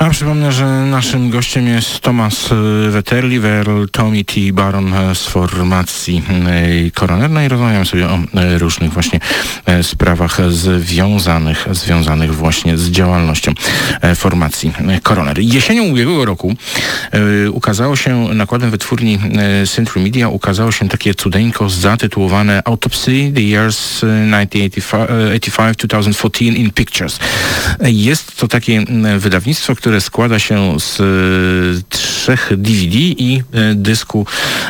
A przypomnę, że naszym gościem jest Thomas e, Wetterliver, Tommy T. Baron e, z formacji e, Coroner. No i rozmawiamy sobie o różnych właśnie sprawach związanych, związanych właśnie z działalnością formacji Coroner. Jesienią ubiegłego roku ukazało się nakładem wytwórni Century Media ukazało się takie cudeńko zatytułowane Autopsy The Years e, 1985-2014 in Pictures. Jest to takie wydawnictwo, które składa się z e, trzech DVD i e, dysku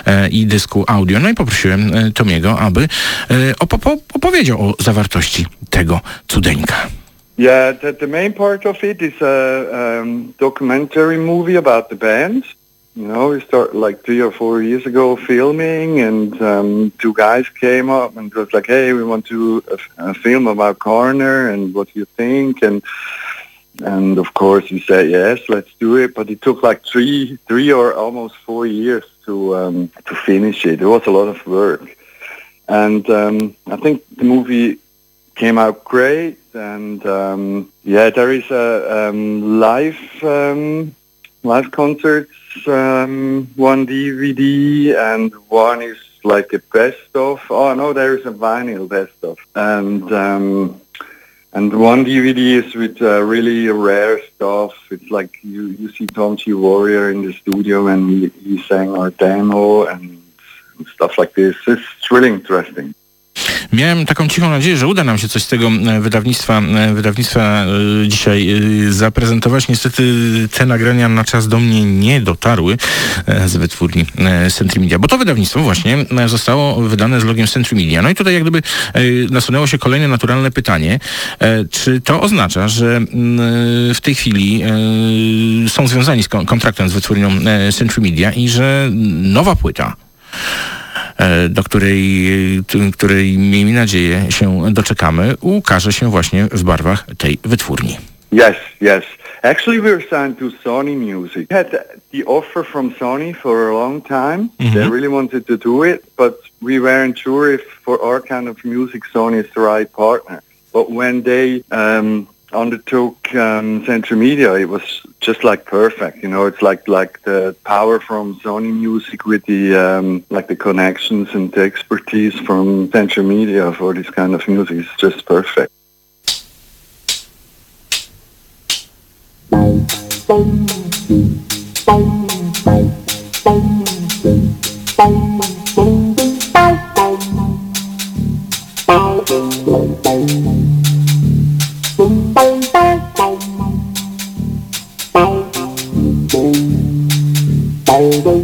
e, i dysku audio. No i poprosiłem Tomiego, aby opo- opowiedział o zawartości tego cudeńka. Yeah, the, the main part of it is a um, documentary movie about the band. You know, we started like three or four years ago filming, and um, two guys came up and was like, "Hey, we want to uh, film about Corner, and what do you think?" And and of course, we said yes, let's do it. But it took like three, three or almost four years to um, to finish it. It was a lot of work, and um, I think the movie came out great. And um, yeah, there is a um, live um, live concerts, um, one DVD, and one is like a best of. Oh no, there is a vinyl best of, and um, and one DVD is with uh, really rare stuff. It's like you, you see Tom G. Warrior in the studio and he, he sang our demo and, and stuff like this. It's really interesting. Miałem taką cichą nadzieję, że uda nam się coś z tego e, wydawnictwa, e, wydawnictwa e, dzisiaj zaprezentować. Niestety te nagrania na czas do mnie nie dotarły z wytwórni e, Century Media, bo to wydawnictwo właśnie zostało wydane z logiem Century Media. No i tutaj jak gdyby nasunęło się kolejne naturalne pytanie, czy to oznacza, że w tej chwili są związani z kon- kontraktem z wytwórnią e, Century Media i że nowa płyta do której, której miejmy nadzieję się doczekamy, ukaże się właśnie w barwach tej wytwórni. Yes, yes. Actually, we were signed to Sony Music. Had the offer from Sony for a long time. They really wanted to do it, but we weren't sure if for our kind of music Sony is the right partner. But when they um, undertook um, Central Media, it was just like perfect. You know, it's like like the power from Sony Music with the um, like the connections and the expertise from Central Media for this kind of music is just perfect. Bye.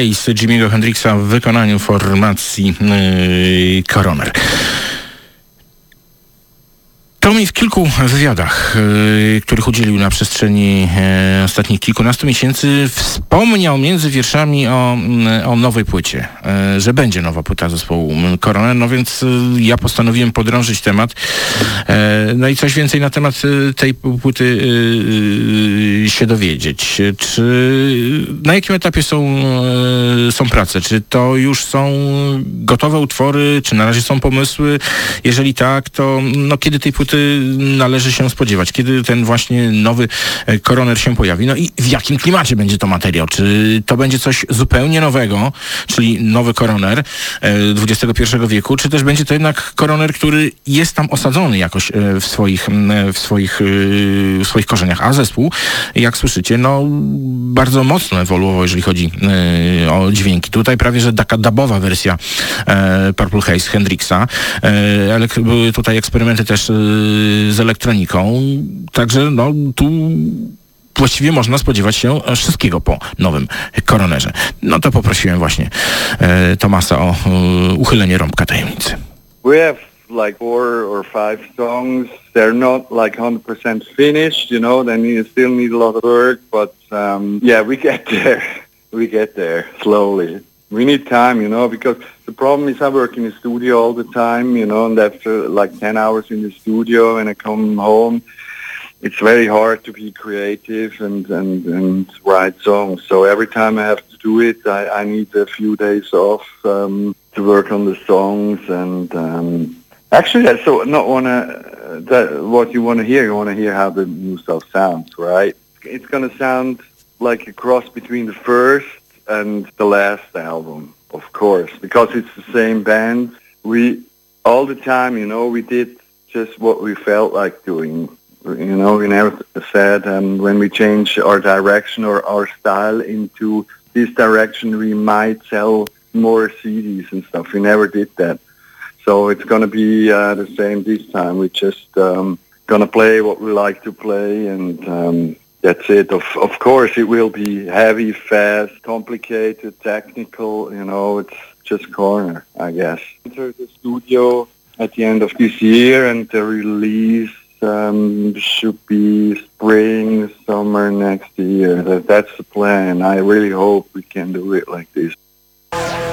Haze Jimmy'ego Hendrixa w wykonaniu formacji yy, Coroner. To mi w kilku wywiadach, yy, których udzielił na przestrzeni yy, ostatnich kilkunastu miesięcy, wspomniał między wierszami o, yy, o nowej płycie, yy, że będzie nowa płyta zespołu Coroner, no więc yy, ja postanowiłem podrążyć temat. No i coś więcej na temat tej płyty się dowiedzieć. Czy na jakim etapie są, są prace? Czy to już są gotowe utwory? Czy na razie są pomysły? Jeżeli tak, to no, kiedy tej płyty należy się spodziewać? Kiedy ten właśnie nowy e, koroner się pojawi? No i w jakim klimacie będzie to materiał? Czy to będzie coś zupełnie nowego, czyli nowy koroner XXI wieku, czy też będzie to jednak koroner, który jest tam osadzony jakoś e, w swoich, w swoich, e, w swoich korzeniach? A zespół, jak słyszycie, no bardzo mocno ewoluował, jeżeli chodzi e, o dźwięki. Tutaj prawie, że taka dubowa wersja e, Purple Haze Hendrixa. E, elek- były tutaj eksperymenty też e, z elektroniką. Także no tu właściwie można spodziewać się wszystkiego po nowym koronerze. No to poprosiłem właśnie e, Tomasa o e, uchylenie rąbka tajemnicy. We have like four or five songs. They're not like 100% finished, you know. Still need a lot of work, but um, yeah, we get there. We get there slowly. We need time, you know, because the problem is I work in the studio all the time, you know, and after like 10 hours in the studio and I come home, it's very hard to be creative and, and, and write songs. So every time I have to do it, I, I need a few days off um, to work on the songs and um, actually that's so not wanna that what you want to hear. You want to hear how the new stuff sounds, right? It's gonna sound like a cross between the first and the last album, of course, because it's the same band. We all the time, you know, we did just what we felt like doing. You know, we never said um, when we change our direction or our style into this direction, we might sell more CDs and stuff. We never did that. So it's going to be uh, the same this time. We just um, going to play what we like to play, and um, that's it. Of of course, it will be heavy, fast, complicated, technical. You know, it's just corner, I guess. Enter the studio at the end of this year, and the release um, should be spring, summer next year. That, that's the plan. I really hope we can do it like this.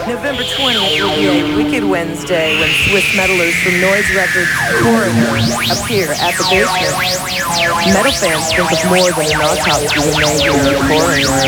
November 20th will be a wicked Wednesday when Swiss metalers from Noise Records Coroner appear at the basement. Metal fans think of more than an autopsy when they hear Coroner.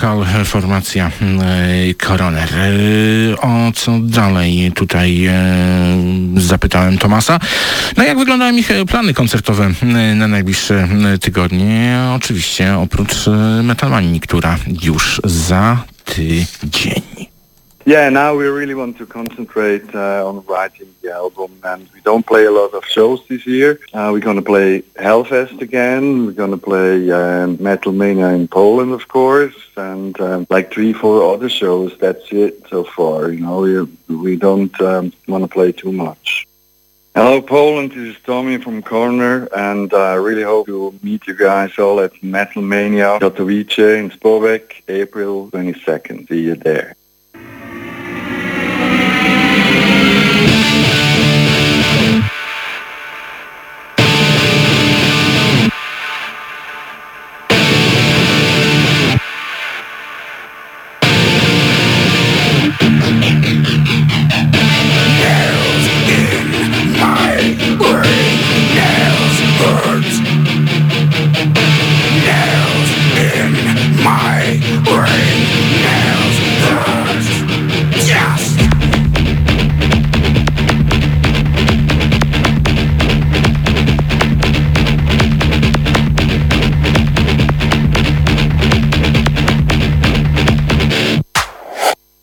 Jackal, formacja e, Coroner. E, o co dalej tutaj e, zapytałem Tomasa. No jak wyglądają ich plany koncertowe na najbliższe tygodnie? Oczywiście oprócz Metalmanii, która już za tydzień. Yeah, now we really want to concentrate uh, on writing the album, and we don't play a lot of shows this year. Uh, we're going to play Hellfest again. We're going to play um, Metal Mania in Poland, of course, um, like three, four other shows. That's it so far. You know, we we don't um, want to play too much. Hello, Poland. This is Tommy from Corner, and I really hope to meet you guys all at Metal Mania Katowice in Spobek, April 22nd. See you there.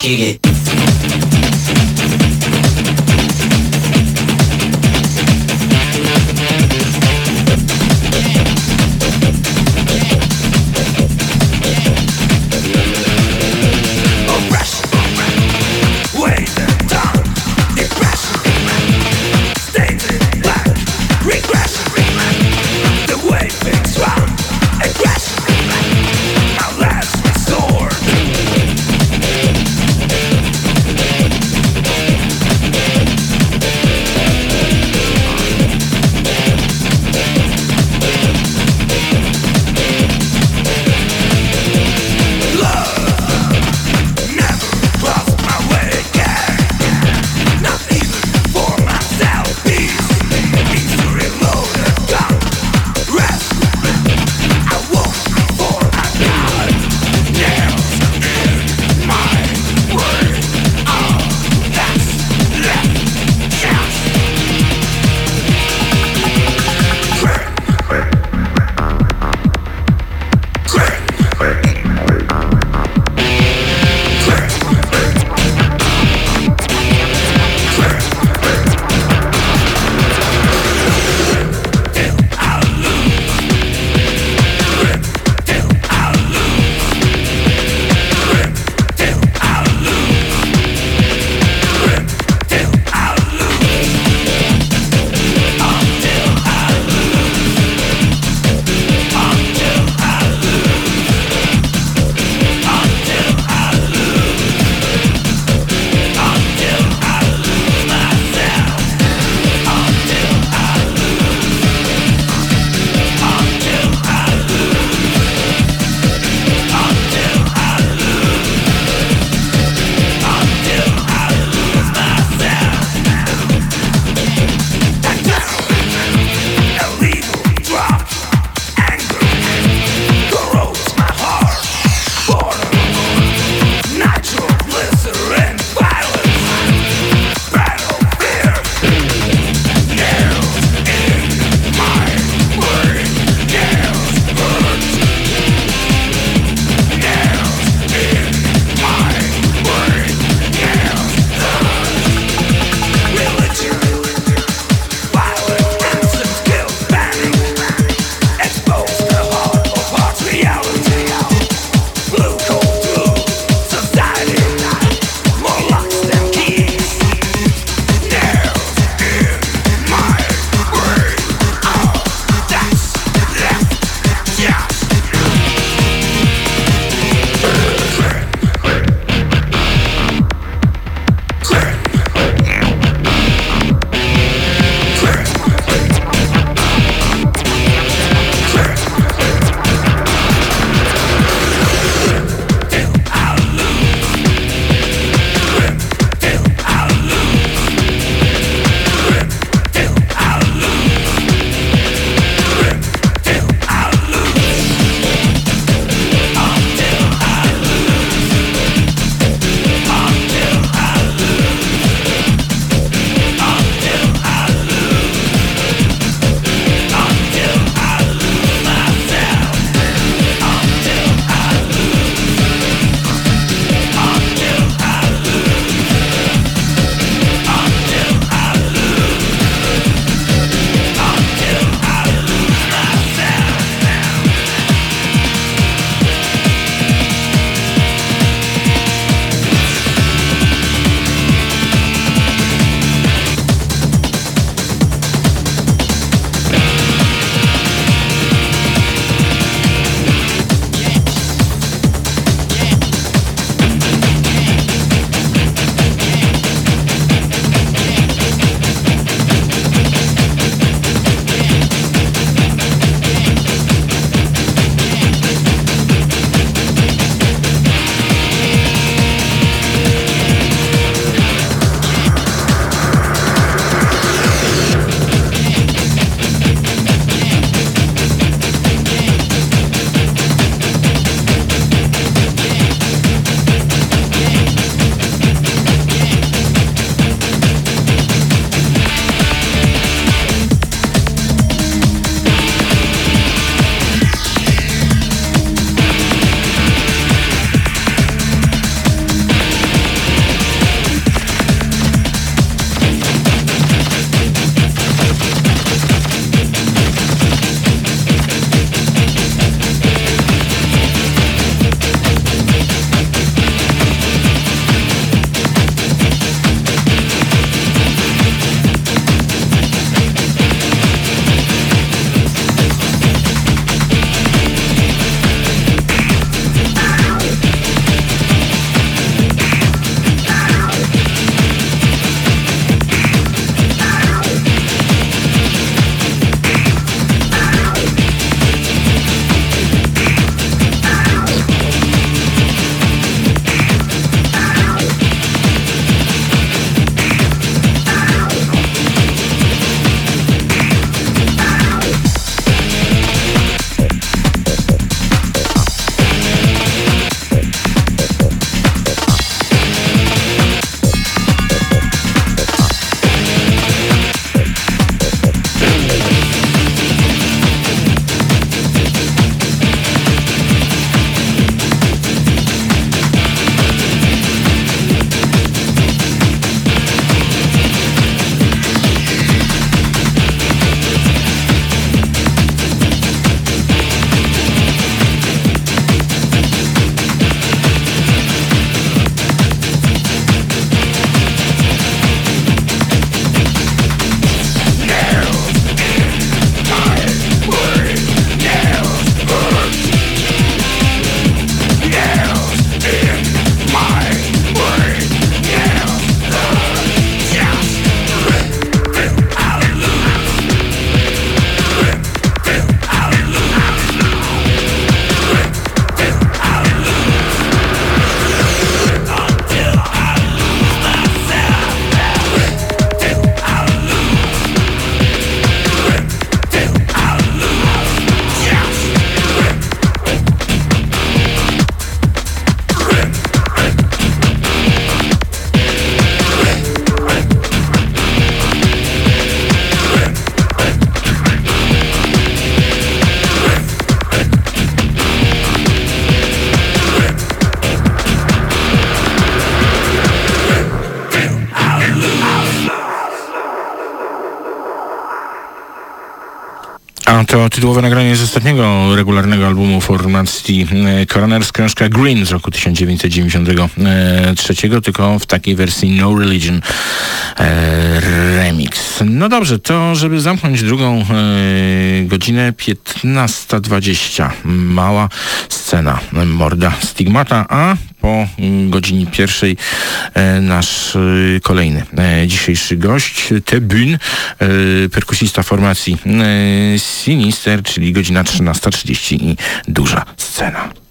Kick it. Tytułowe nagranie z ostatniego regularnego albumu formacji e, Coroners, książka Green z roku 1993, tylko w takiej wersji No Religion e, Remix. No dobrze, to żeby zamknąć drugą e, godzinę 15.20. Mała scena Morda Stigmata, a po godzinie pierwszej e, nasz e, kolejny e, dzisiejszy gość, Tebün, e, perkusista formacji Sinister, czyli godzina 13.30 i duża scena.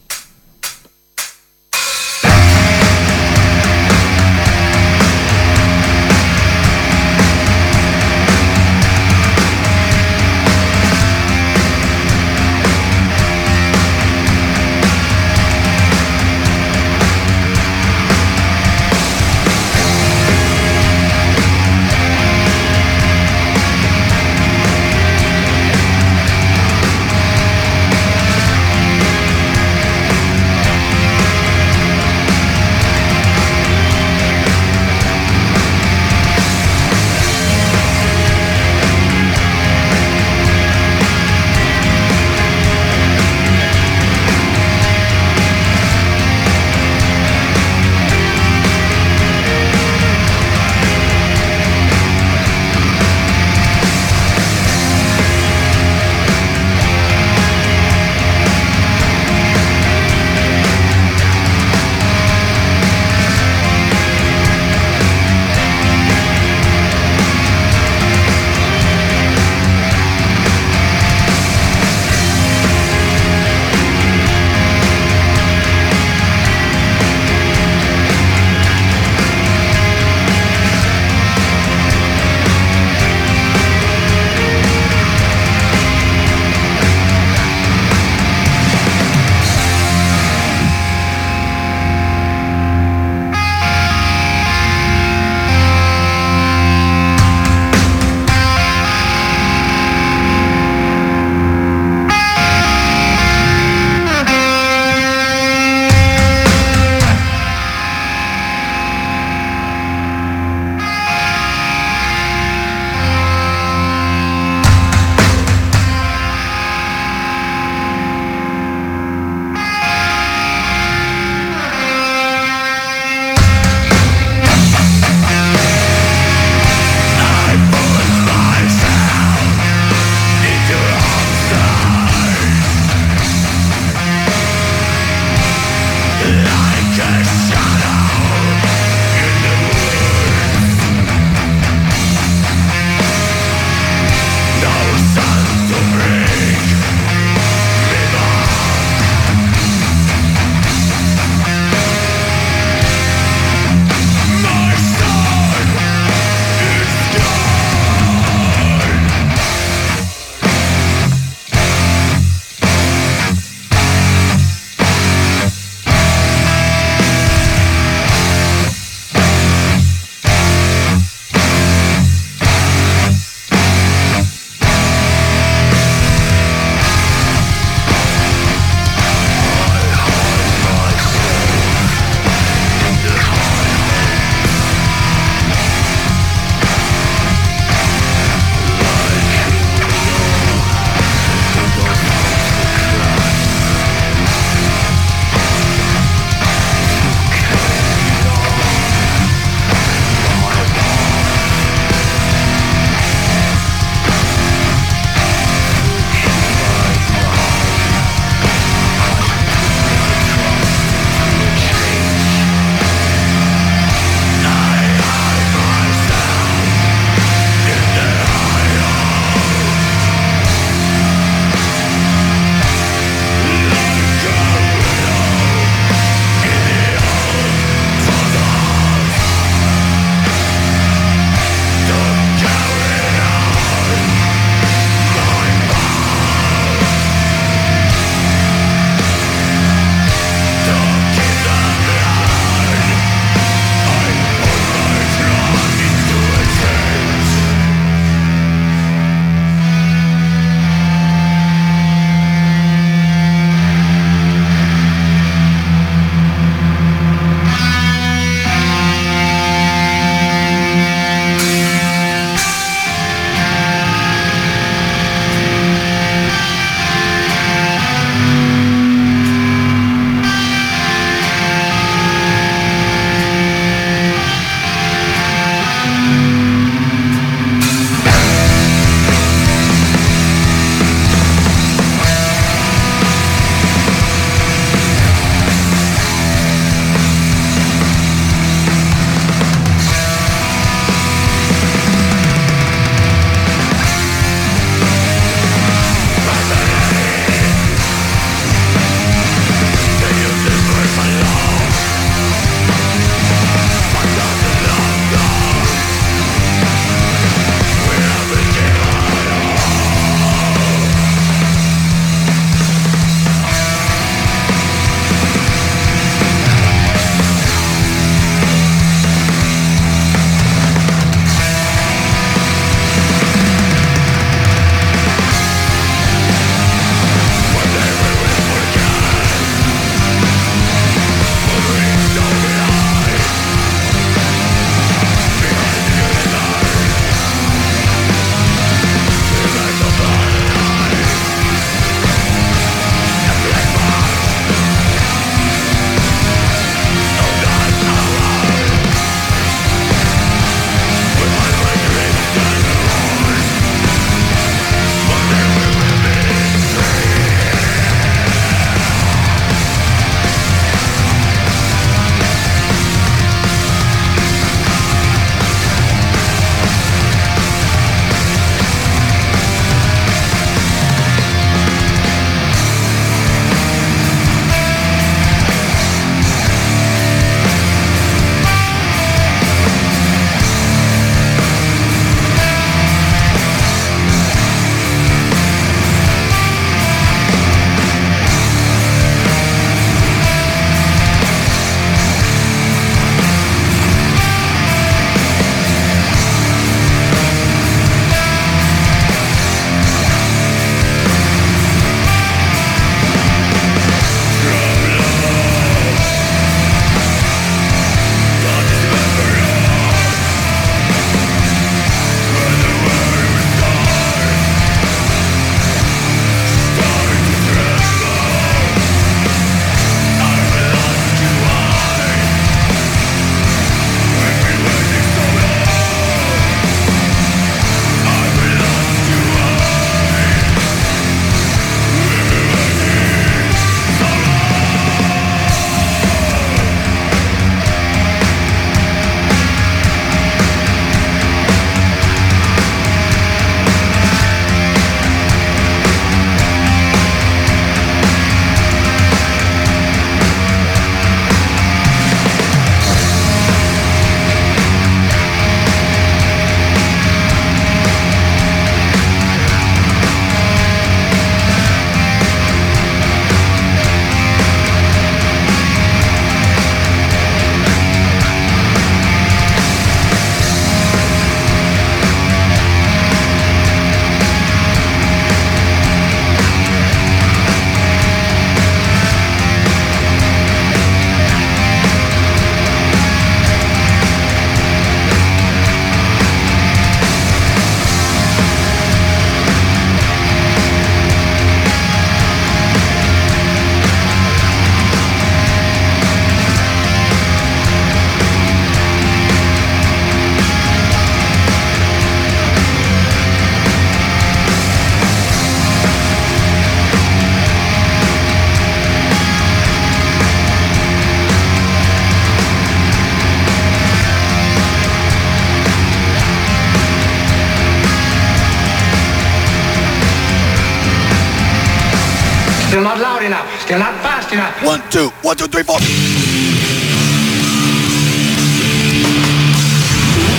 One, two, three, four.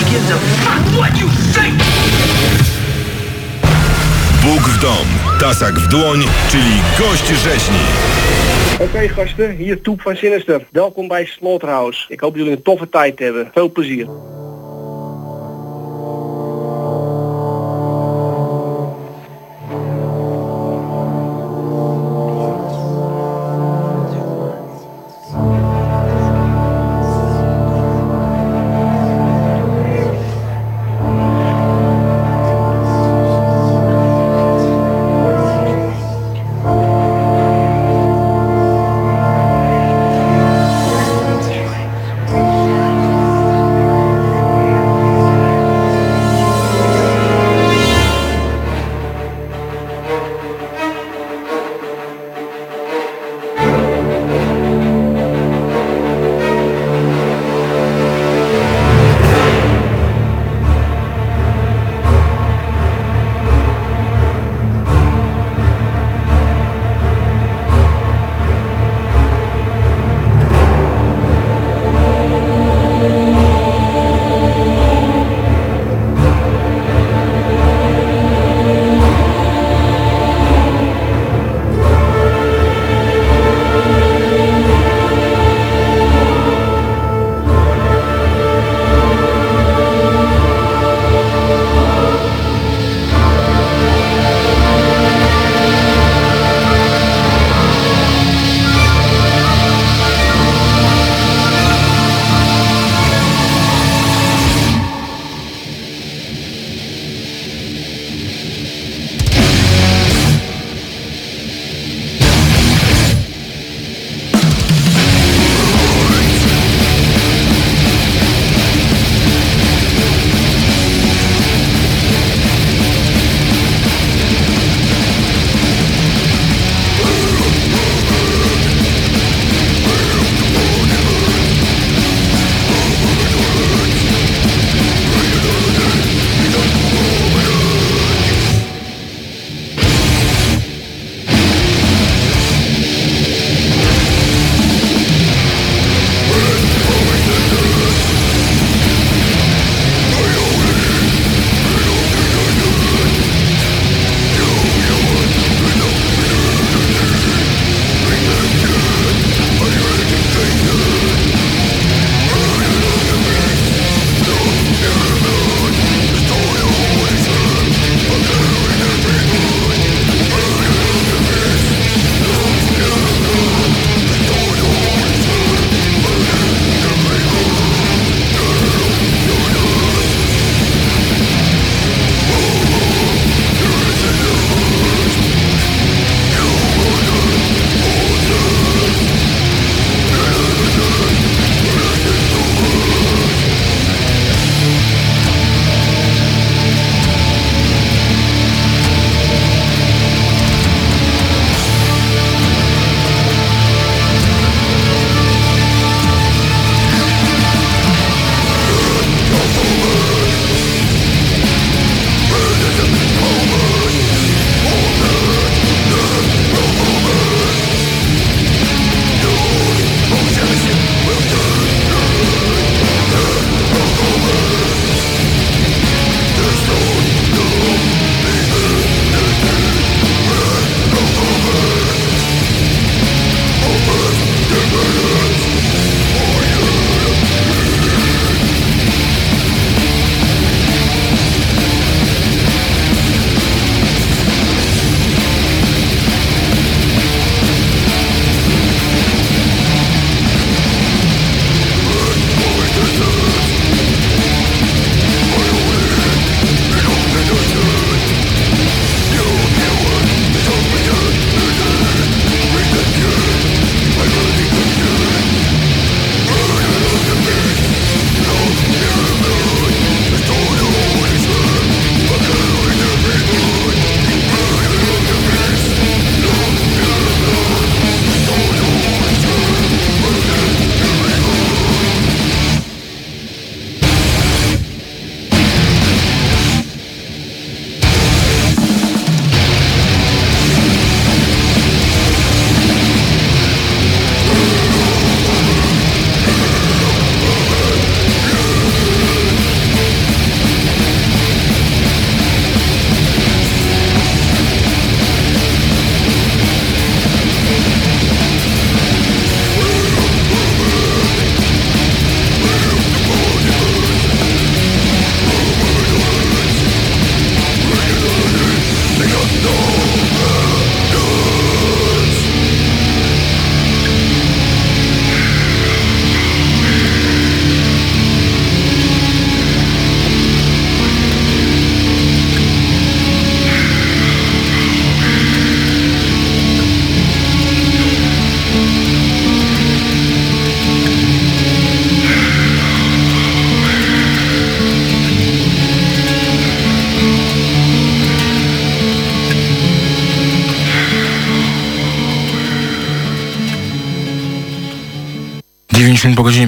Gives a fuck what you think. Bóg w dom, tasak w dłoń, czyli gość rzeźni. Oké gasten, hier Toep van Sinister. Welkom bij Slaughterhouse. Ik hoop jullie een toffe tijd hebben. Veel plezier.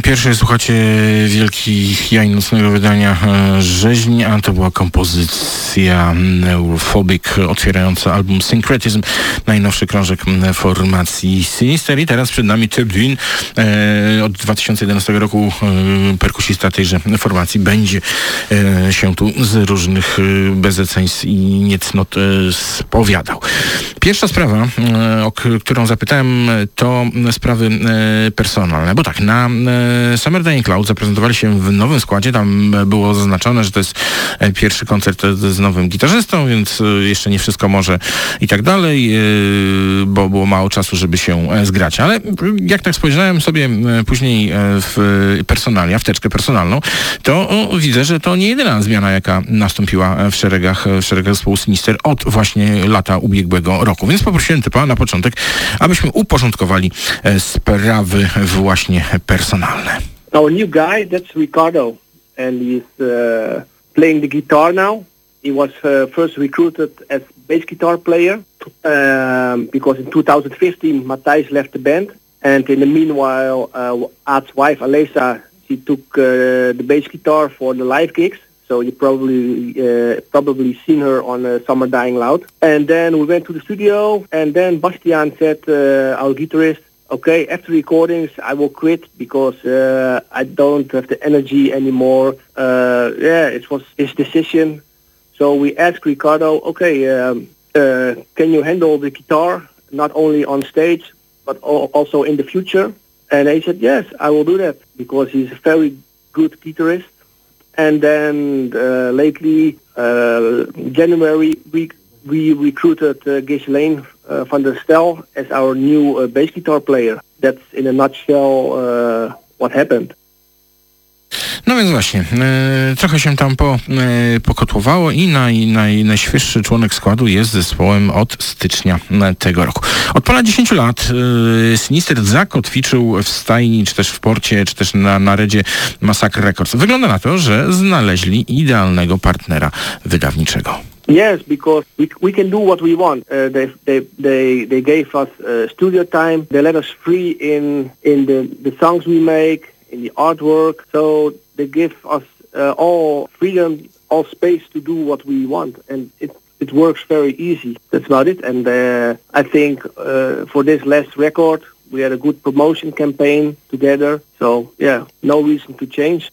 Pierwszej słuchacie wielkich jaj nocnego wydania e, Rzeźni, a to była kompozycja Neurophobic otwierająca album Syncretism, najnowszy krążek formacji Sinister i teraz przed nami Tip Dean, e, od 2011 roku e, perkusista tejże formacji będzie e, się tu z różnych e, bezeceństw i niecnot e, spowiadał. Pierwsza sprawa, e, o którą zapytałem, e, to sprawy e, personalne, bo tak, na Summer Day Cloud zaprezentowali się w nowym składzie, tam było zaznaczone, że to jest pierwszy koncert z nowym gitarzystą, więc jeszcze nie wszystko może i tak dalej, bo było mało czasu, żeby się zgrać, ale jak tak spojrzałem sobie później w personalia, w teczkę personalną, to widzę, że to nie jedyna zmiana, jaka nastąpiła w szeregach, w szeregach zespołu Sinister od właśnie lata ubiegłego roku. Więc poprosiłem typa na początek, abyśmy uporządkowali e, sprawy właśnie personalne. Our new guy, that's Ricardo, and he's uh, playing the guitar now. He was uh, first recruited as bass guitar player um, because in 2015 Matthijs left the band, and in the meanwhile, uh, Aad's wife Alessa she took uh, the bass guitar for the live gigs. So you probably uh, probably seen her on uh, Summer Dying Loud. And then we went to the studio, and then Bastian said, uh, our guitarist, okay, after recordings, I will quit because uh, I don't have the energy anymore. Uh, yeah, it was his decision. So we asked Ricardo, okay, um, uh, can you handle the guitar not only on stage but also in the future? And he said, yes, I will do that because he's a very good guitarist. And then uh, lately, uh, January, we we recruited uh, Ghislaine uh, van der Stel as our new uh, bass guitar player. That's in a nutshell uh, what happened. No więc właśnie, e, trochę się tam po, e, pokotłowało i naj, naj, najświeższy członek składu jest zespołem od stycznia e, tego roku. Od ponad 10 lat e, Sinister zakotwiczył w stajni, czy też w porcie, czy też na, na redzie Massacre Records. Wygląda na to, że znaleźli idealnego partnera wydawniczego. Yes, because we, we can do what we want. Uh, they, they, they, they gave us uh, studio time. They let us free in, in the, the songs we make, in the artwork. So they give us uh, all freedom, all space to do what we want. And it, it works very easy. That's about it. And uh, I think uh, for this last record, we had a good promotion campaign together. So yeah, no reason to change.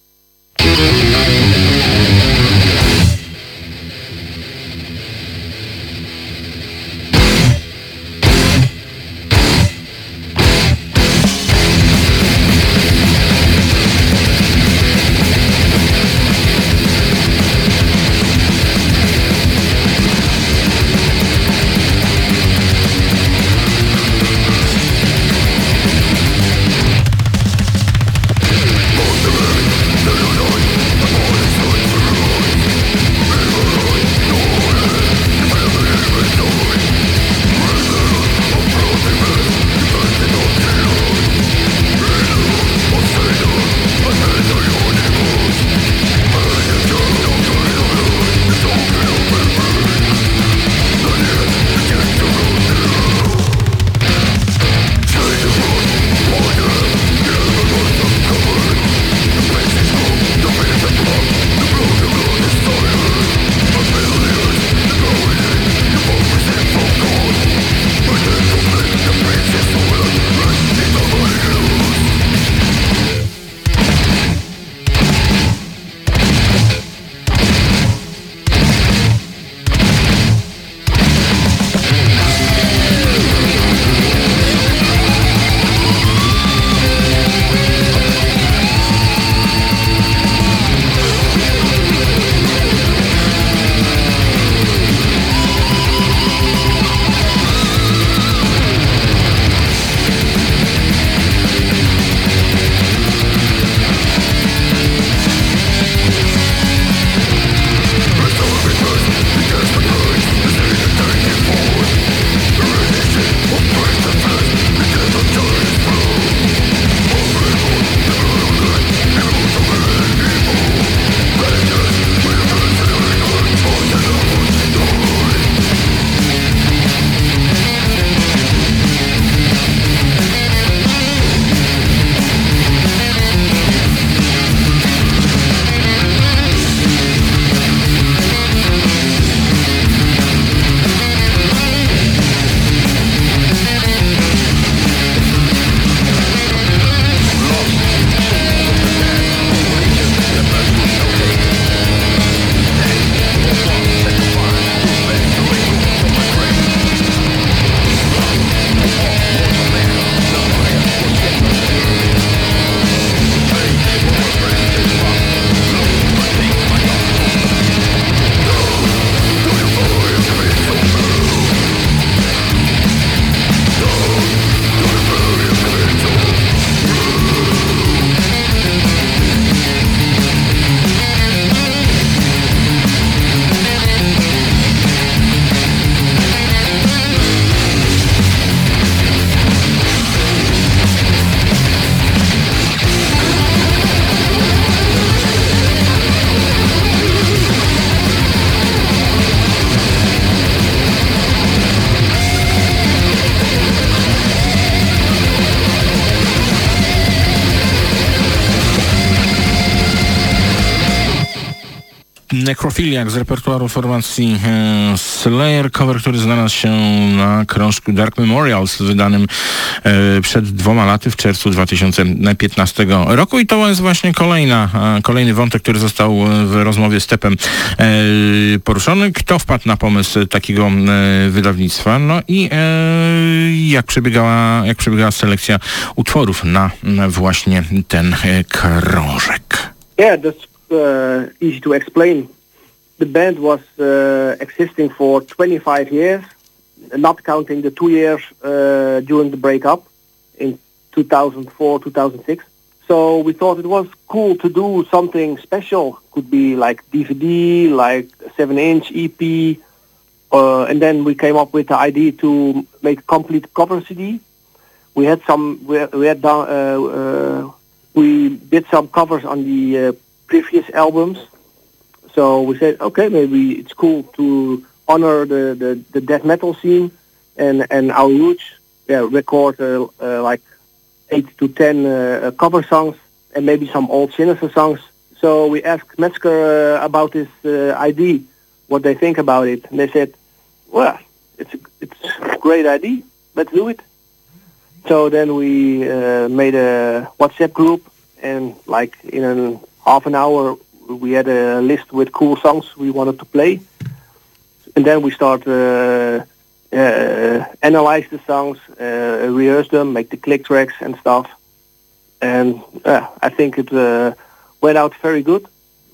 Necrophiliac z repertuaru formacji e, Slayer, cover, który znalazł się na krążku Dark Memorials wydanym e, przed dwoma laty w czerwcu 2015 roku i to jest właśnie kolejna, e, kolejny wątek, który został w rozmowie z Tepem poruszony. Kto wpadł na pomysł takiego wydawnictwa? No i jak przebiegała, jak przebiegała selekcja utworów na, właśnie ten krążek? Yeah, easy to explain. The band was uh, existing for 25 years, not counting the two years uh, during the breakup in 2004, 2006. So we thought it was cool to do something special. Could be like DVD, like 7-inch EP, uh, and then we came up with the idea to make a complete cover CD. We had some, we, we had done, uh, uh, we did some covers on the uh, previous albums. So we said, okay, maybe it's cool to honor the, the, the death metal scene and, and our roots. Yeah, record uh, uh, like eight to ten uh, cover songs and maybe some old Sinister songs. So we asked Metzger uh, about this uh, idea, what they think about it, and they said, well, it's a, it's a great idea. Let's do it. So then we uh, made a WhatsApp group, and like in a half an hour, we had a list with cool songs we wanted to play, and then we start uh, uh, analyze the songs, uh, rehearse them, make the click tracks and stuff, and uh, I think it uh, went out very good.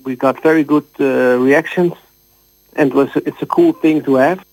We got very good uh, reactions, and it was it's a cool thing to have.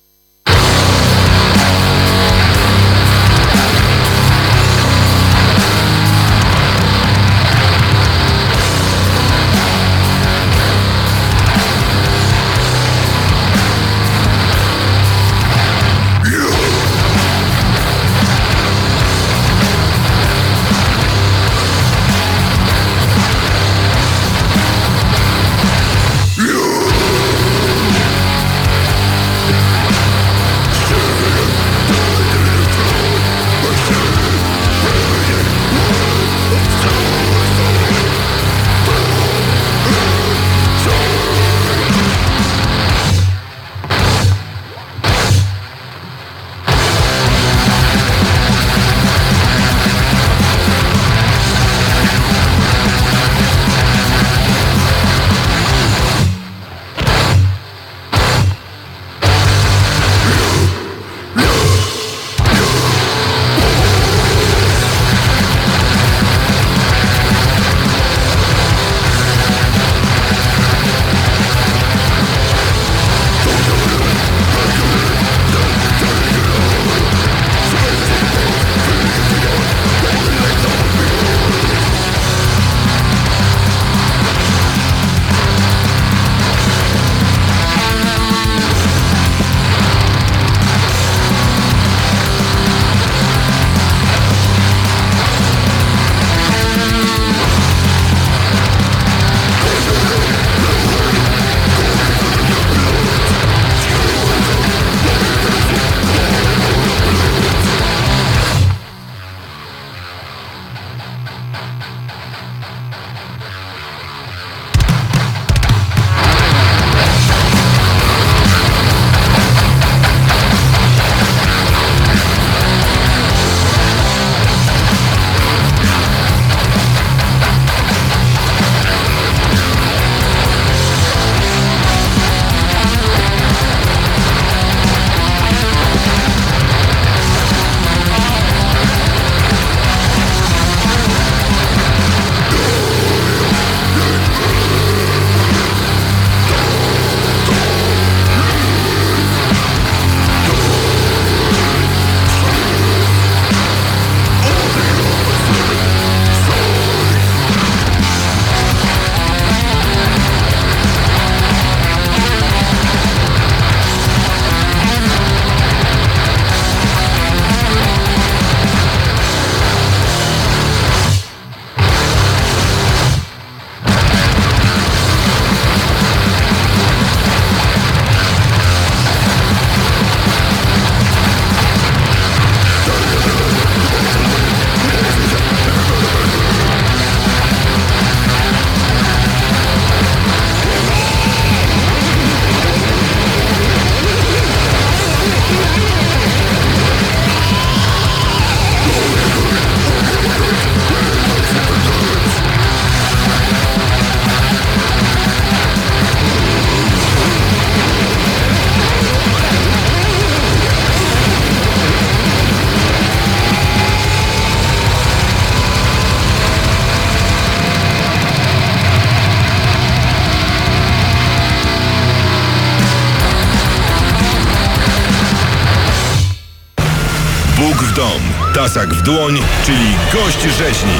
Tasak w dłoń, czyli gość rzeźni.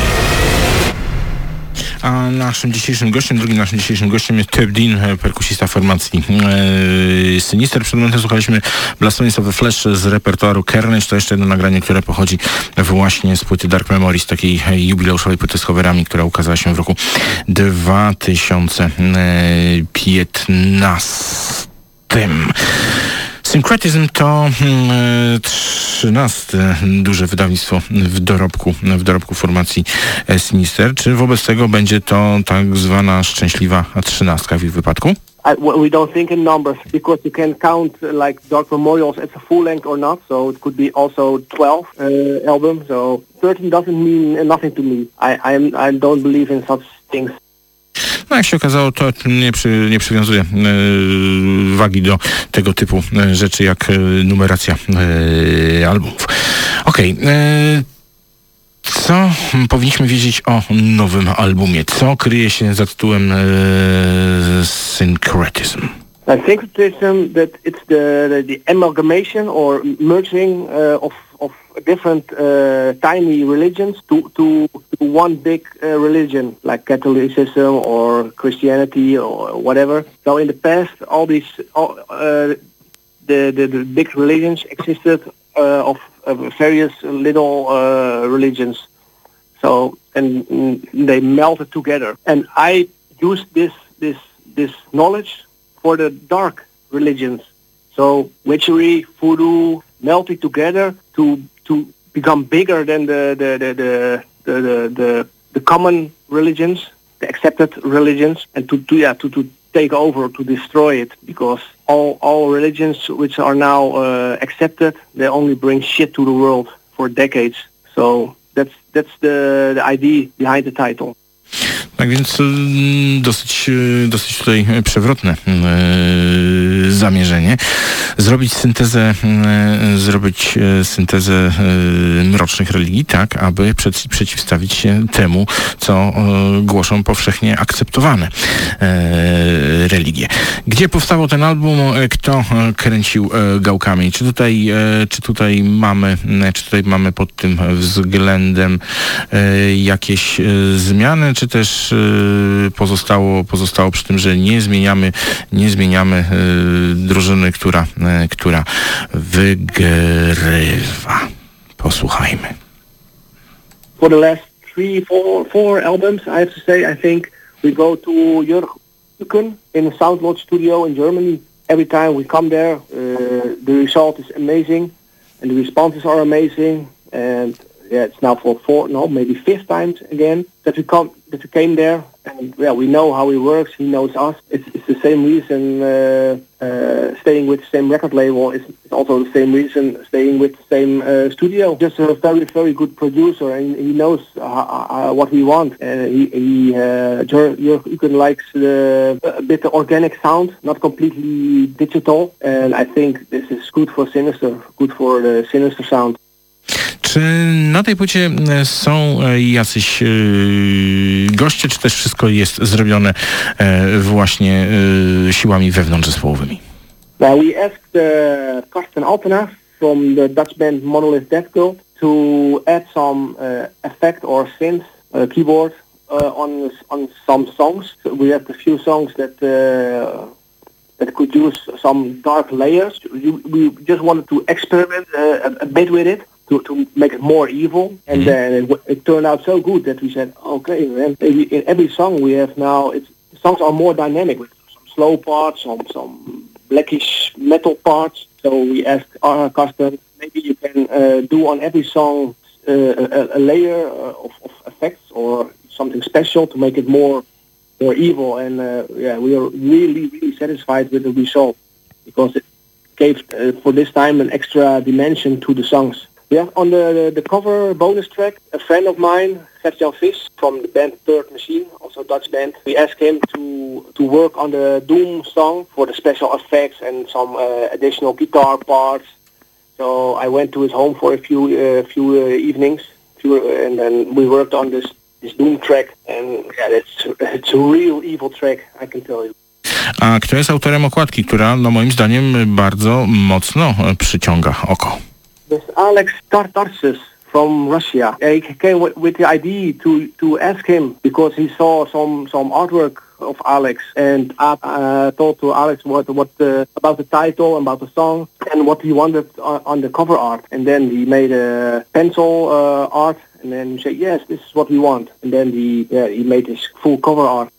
A naszym dzisiejszym gościem, drugim naszym dzisiejszym gościem jest Teb Dean, e, perkusista formacji e, Sinister. Przed momentem słuchaliśmy Blasphemous of the Flesh z repertuaru Carnage. To jeszcze jedno nagranie, które pochodzi właśnie z płyty Dark Memories, takiej e, jubileuszowej płyty z coverami, która ukazała się w roku 2015. Syncretism to mm, e, trzynaste duże wydawnictwo w dorobku, w dorobku formacji Sinister. Czy wobec tego będzie to tak zwana szczęśliwa trzynastka w ich wypadku? We don't think in numbers because you can count like Dark Memorials as a full length or not. So it could be also 12 uh, albums. So 13 doesn't mean nothing to me. I I'm, I don't believe in such things. No jak się okazało, to nie, przy, nie przywiązuje e, wagi do tego typu e, rzeczy jak e, numeracja e, albumów. Okej. e, co powinniśmy wiedzieć o nowym albumie? Co kryje się za tytułem e, I think criticism that it's the, the, amalgamation or merging uh, of, of different uh, tiny religions to, to, to one big uh, religion like Catholicism or Christianity or whatever. So in the past, all these all, the, the the big religions existed uh, of, of various little uh, religions. So and they melted together. And I used this this this knowledge for the dark religions. So witchery, voodoo, melting together to to become bigger than the the the the the, the, the, the common religions, the accepted religions, and to, to yeah to, to take over to destroy it because all all religions which are now uh, accepted they only bring shit to the world for decades. So that's that's the the idea behind the title. Tak więc mm, dosyć, e, dosyć tutaj przewrotne e, zamierzenie. Zrobić syntezę, zrobić syntezę mrocznych religii, tak, aby przeciwstawić się temu, co głoszą powszechnie akceptowane religie. Gdzie powstawał ten album? Kto kręcił gałkami? Czy tutaj, czy tutaj mamy, czy tutaj mamy pod tym względem jakieś zmiany, czy też e, pozostało, pozostało przy tym, że nie zmieniamy, nie zmieniamy e, drużyny, która, e, która wygrywa. Posłuchajmy. for the last three, four, four albums, I have to say, I think we go to Jörg Uken in the Soundlord studio in Germany. Every time we come there, uh, the result is amazing, and the responses are amazing. And yeah, it's now for four, no, maybe fifth times again that we come that we came there, and yeah, we know how he works. He knows us. It's, it's the same reason uh, uh, staying with the same record label is also the same reason staying with the same uh, studio. Just a very, very good producer, and he knows uh, uh, what we want. And he, he uh, Uken likes the, a bit organic sound, not completely digital. And I think this is good for Sinister, good for the Sinister sound. Czy na tej płycie e, są e, jacyś e, goście, czy też wszystko jest zrobione właśnie siłami wewnątrzzespołowymi? Now we asked uh, Karsten Altena from the Dutch band Monolith Death Cult to add some uh, effect or synth uh, keyboard uh, on on some songs. So we have a few songs that uh, that could use some dark layers. We just wanted to experiment uh, a, a bit with it. To, to make it more evil, and then it, w- it turned out so good that we said, okay, then in every song we have now, it's, songs are more dynamic with some slow parts, some some blackish metal parts. So we asked our customers, maybe you can uh, do on every song uh, a, a layer uh, of, of effects or something special to make it more more evil. And uh, yeah, we are really really satisfied with the result because it gave uh, for this time an extra dimension to the songs. Yeah, on the, the, the cover bonus track, a friend of mine, Gert-Jan Vis, from the band Third Machine, also a Dutch band, we asked him to to work on the Doom song for the special effects and some uh, additional guitar parts. So I went to his home for a few uh, few uh, evenings, few, and then we worked on this this Doom track, and yeah, it's it's a real evil track, I can tell you. A kto jest autorem okładki, która no moim zdaniem bardzo mocno przyciąga oko? There's Alex Tartarsis from Russia. He came with, the idea to, to ask him because he saw some, some artwork of Alex and I uh, told to Alex what what uh, about the title and about the song and what he wanted on, on the cover art and then he made a pencil uh, art and then he said yes this is what we want and then he yeah, he made his full cover art.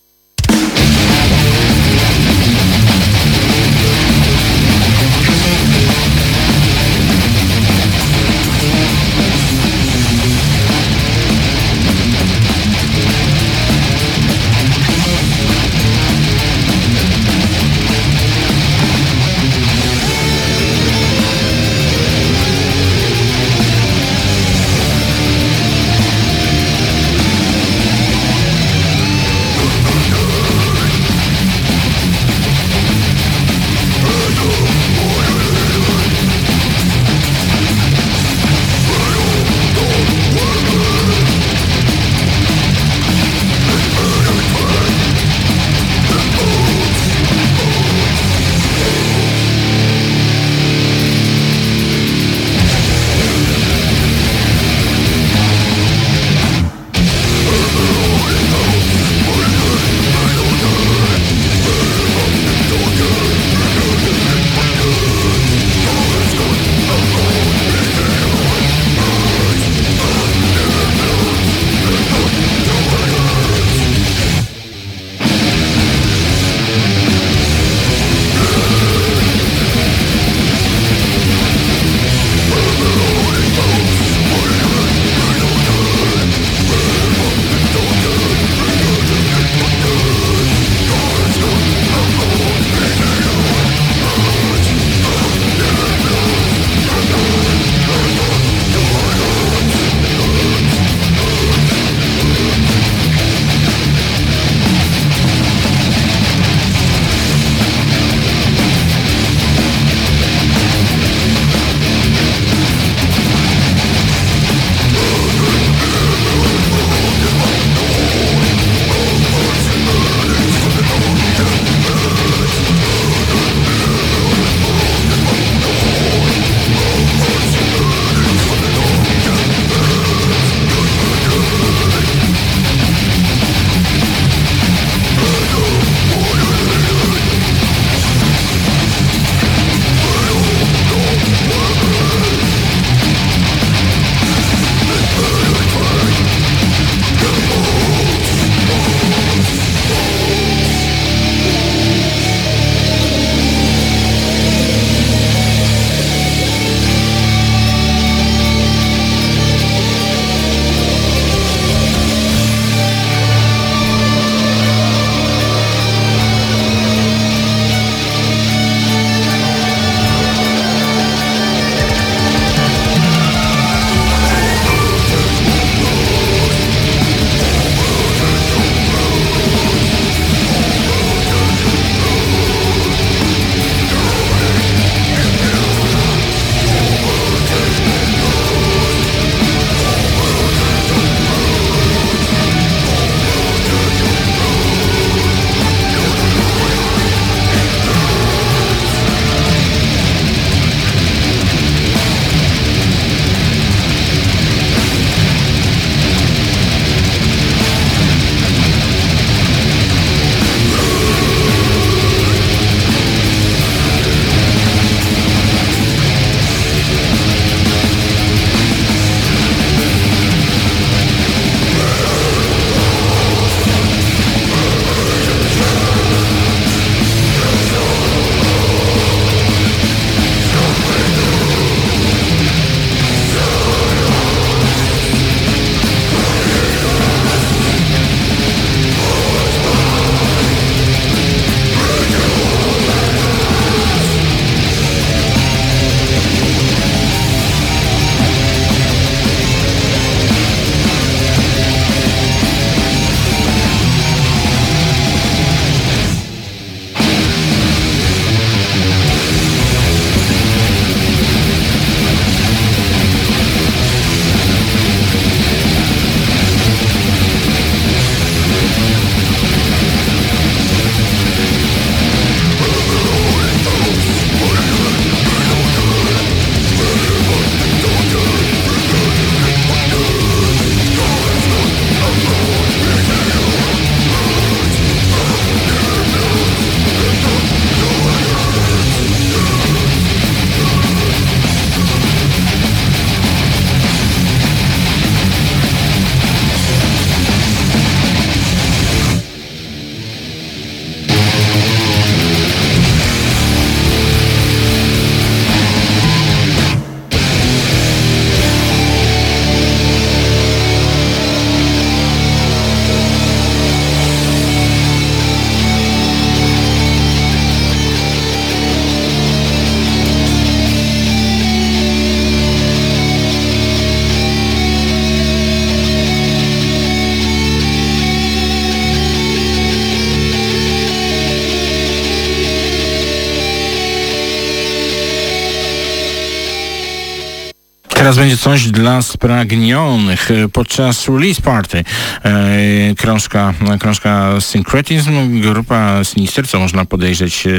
Będzie coś dla spragnionych. E, Podczas release party e, krążka, krążka Syncretism, grupa Sinister, co można podejrzeć e,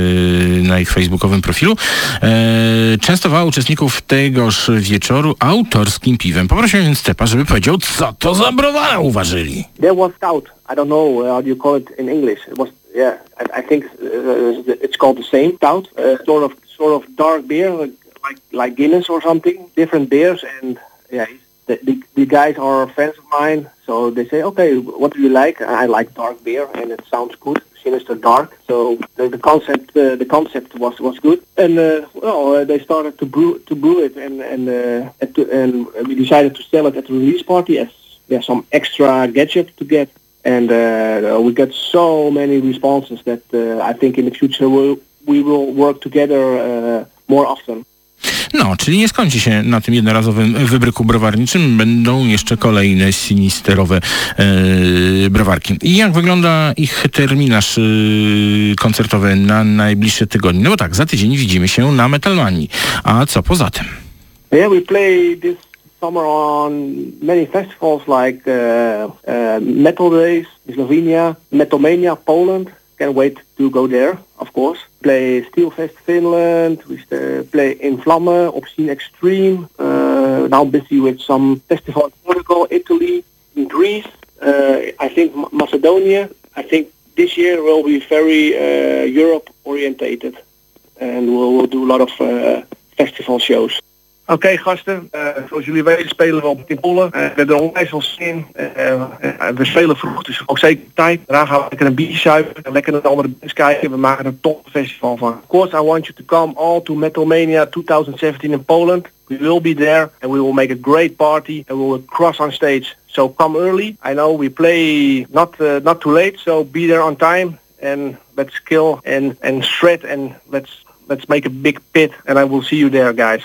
na ich facebookowym profilu, e, częstowała uczestników tegoż wieczoru autorskim piwem. Poprosiłem więc Stepa, żeby powiedział, co to za browara uważyli. There was stout. I don't know uh, how you call it in English. It was yeah. I, I think uh, it's called the same stout. Uh, sort of sort of dark beer, like like, Guinness or something. Different beers and yeah. The, the, the guys are friends of mine, so they say, okay, what do you like? I like dark beer, and it sounds good. Sinister dark. So the, the concept, uh, the concept was, was good, and uh, well, uh, they started to brew to brew it, and and uh, and, to, and we decided to sell it at the release party as yeah some extra gadget to get, and uh, we got so many responses that uh, I think in the future we'll, we will work together more often. No, czyli nie skończy się na tym jednorazowym wybryku browarniczym. Będą jeszcze kolejne sinisterowe e, browarki. I jak wygląda ich terminarz e, koncertowy na najbliższe tygodnie? No bo tak, za tydzień widzimy się na Metalmanii. A co poza tym? Yeah, we play this summer on many festivals like uh, uh, Metal Days Slovenia, Metalmania, Poland. Can't wait to go there, of course. Play Steelfest Finland, we uh, play in Vlamme, Obscene Extreme. Uh, now busy with some festivals in Portugal, Italy, in Greece. Uh, I think Macedonia. I think this year will be very uh, Europe orientated. And we'll, we'll do a lot of festival shows. Oké gasten, Eh, zoals jullie weten spelen we op in Polen. Eh, we hebben er onwijs veel zin in. Eh, we spelen vroeg, dus ook zeker tijd. Daarna gaan we lekker een biertje zuipen en lekker naar de andere bands kijken. We maken een top festival van. Of course, I want you to come all to Metalmania 2017 in Poland. We will be there and we will make a great party and we will cross on stage. So come early. I know we play not uh, not too late, so be there on time and let's kill and and shred and let's let's make a big pit and I will see you there, guys.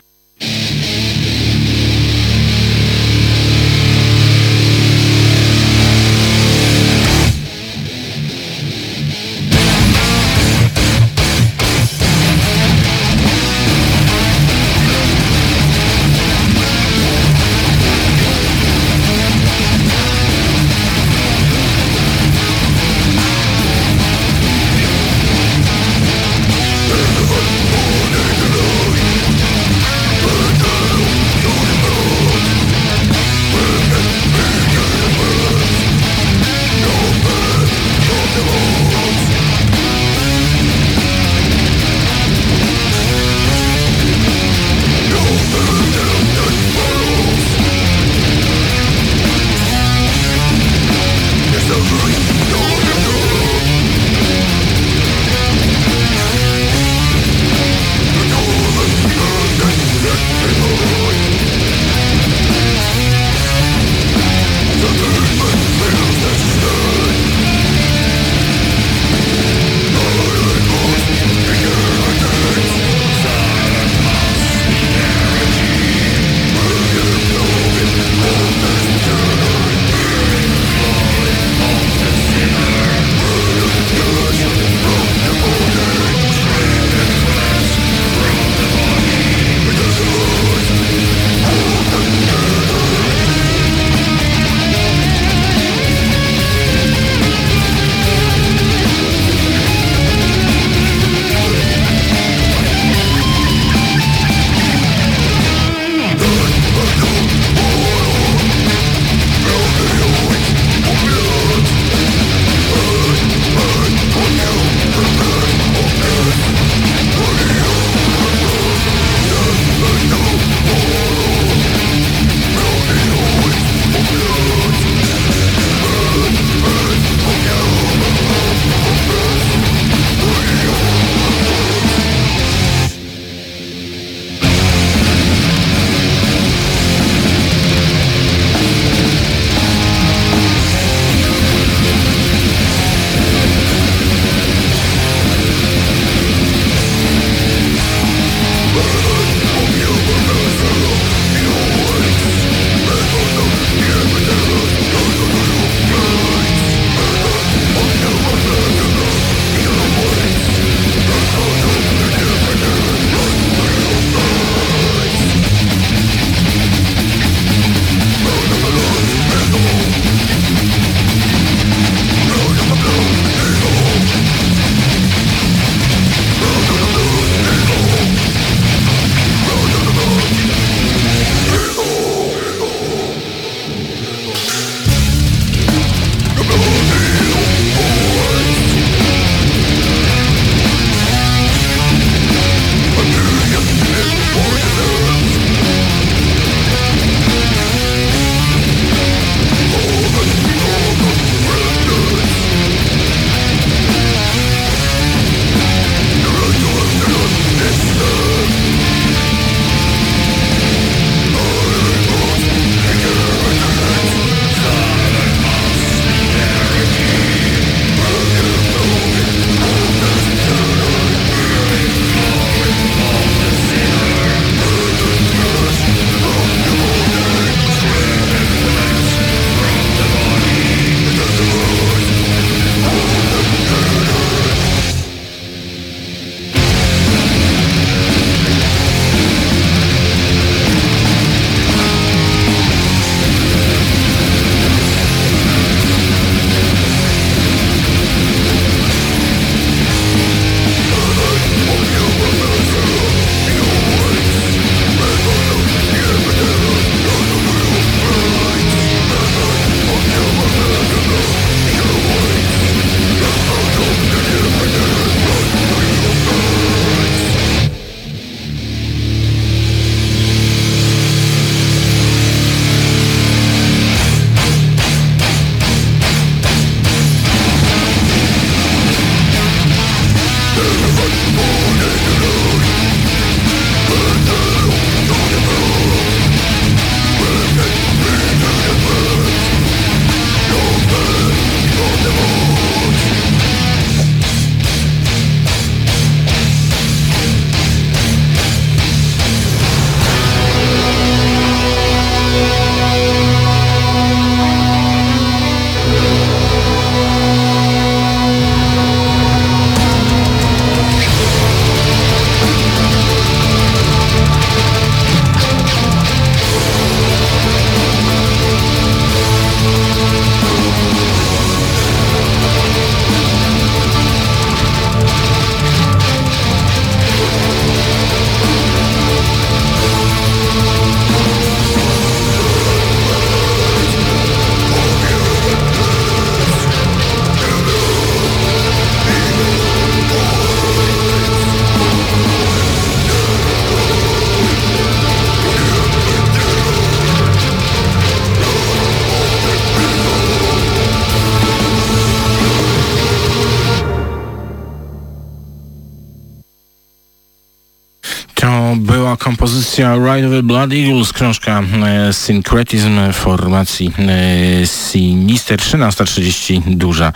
The Blood Eagles, książka e, Syncretism formacji e, Sinister, 13.30, duża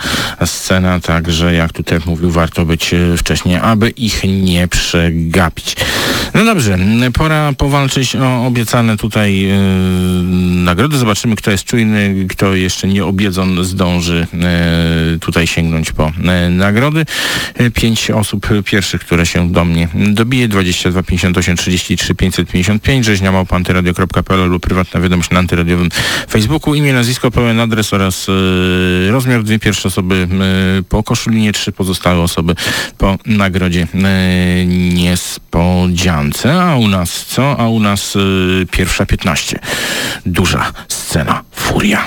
scena, także jak tutaj mówił, warto być e, wcześniej, aby ich nie przegapić. No dobrze, pora powalczyć o obiecane tutaj e, nagrody. Zobaczymy, kto jest czujny, kto jeszcze nie obiedzon zdąży e, tutaj sięgnąć po e, nagrody. Pięć osób pierwszych, które się do mnie dobije, 22 58 33 555, rzeźnia małpa antyradio.pl lub prywatna wiadomość na antyradiowym Facebooku, imię, nazwisko, pełen adres oraz rozmiar. Dwie pierwsze osoby po koszulinie, trzy pozostałe osoby po nagrodzie e, A u nas co? A u nas e, pierwsza 15. Duża scena. Furia.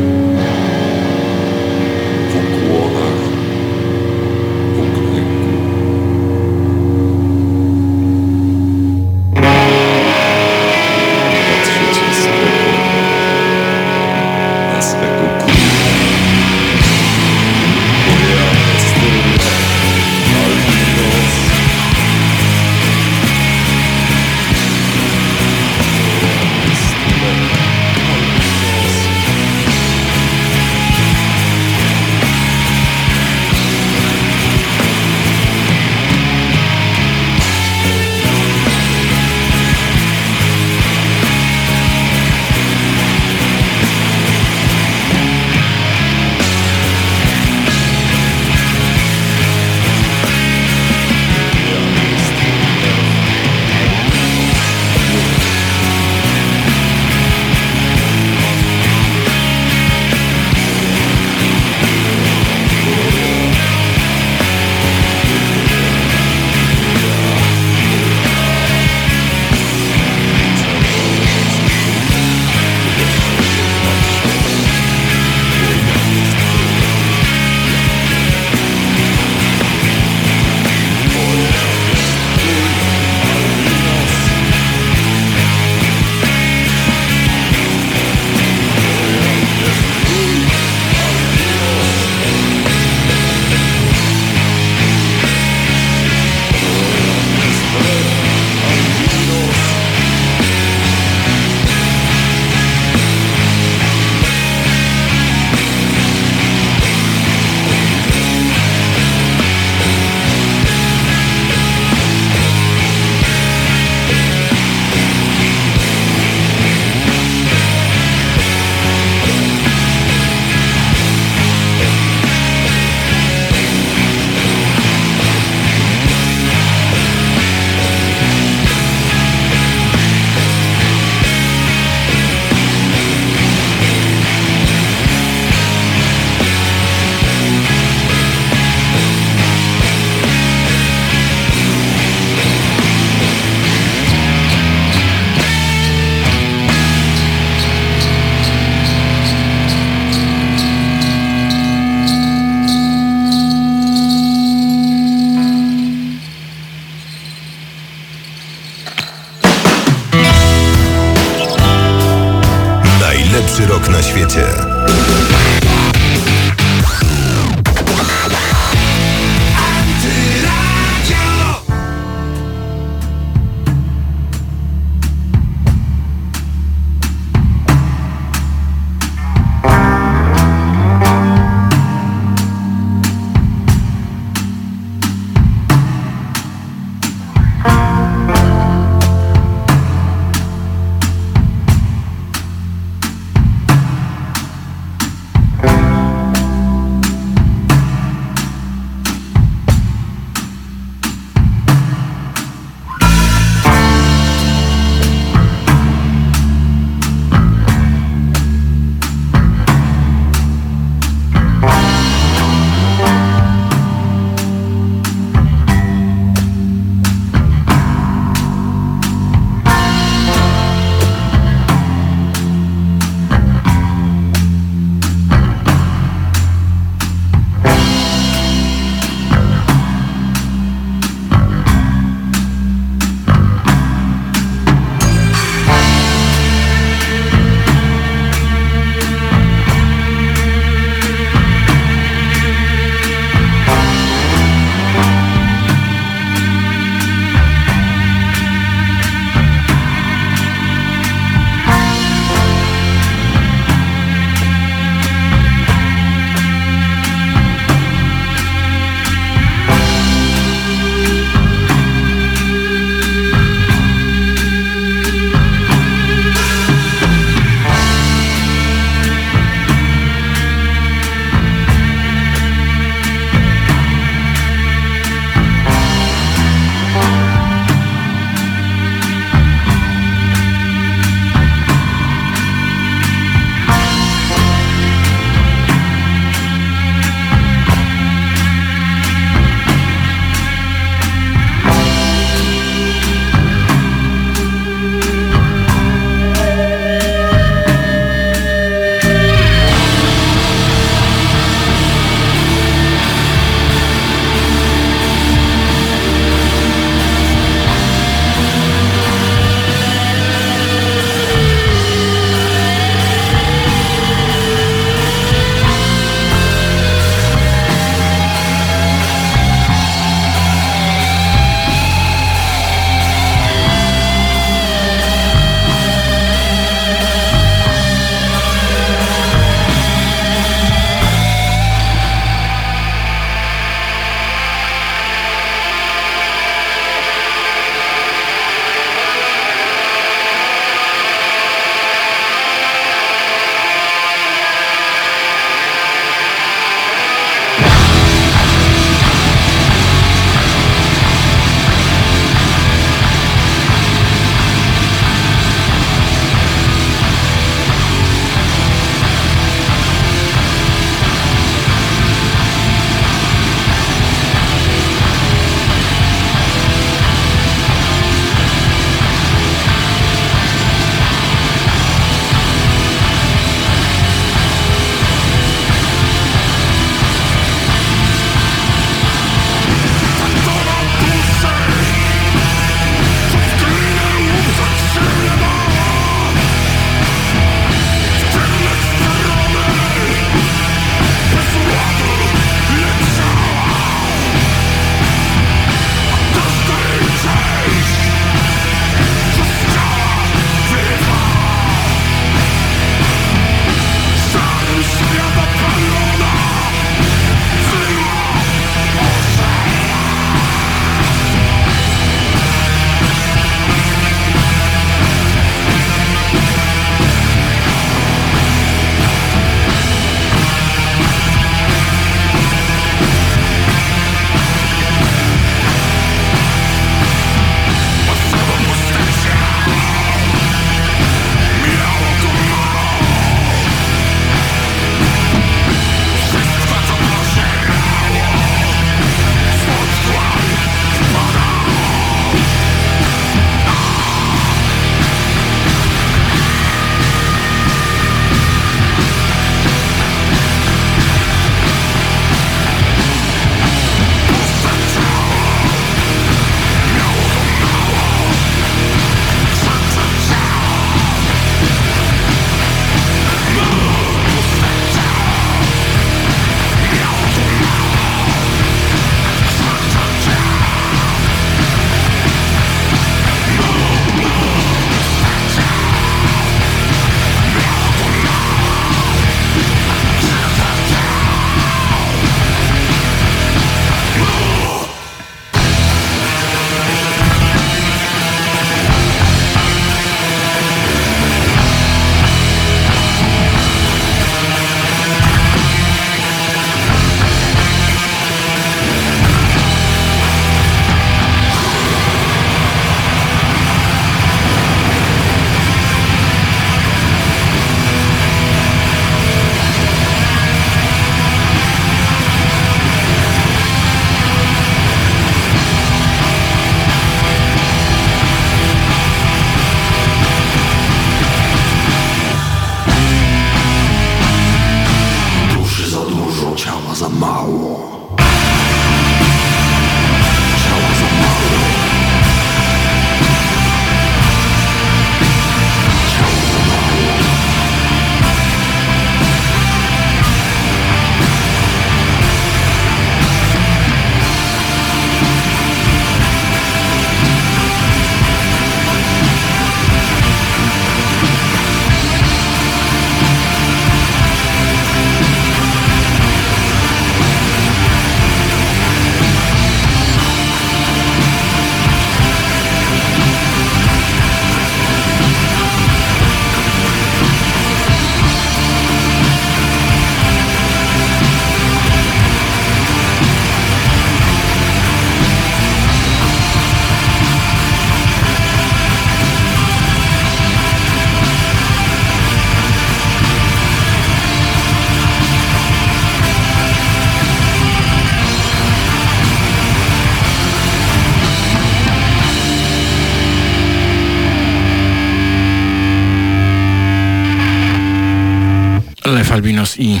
Albinos i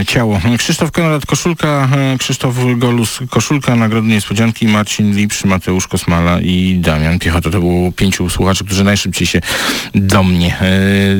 e, Ciało. Krzysztof Konrad Koszulka, e, Krzysztof Golus Koszulka, Nagrody Niespodzianki, Marcin Lipszy, Mateusz Kosmala i Damian Piechota. To było pięciu słuchaczy, którzy najszybciej się do mnie e,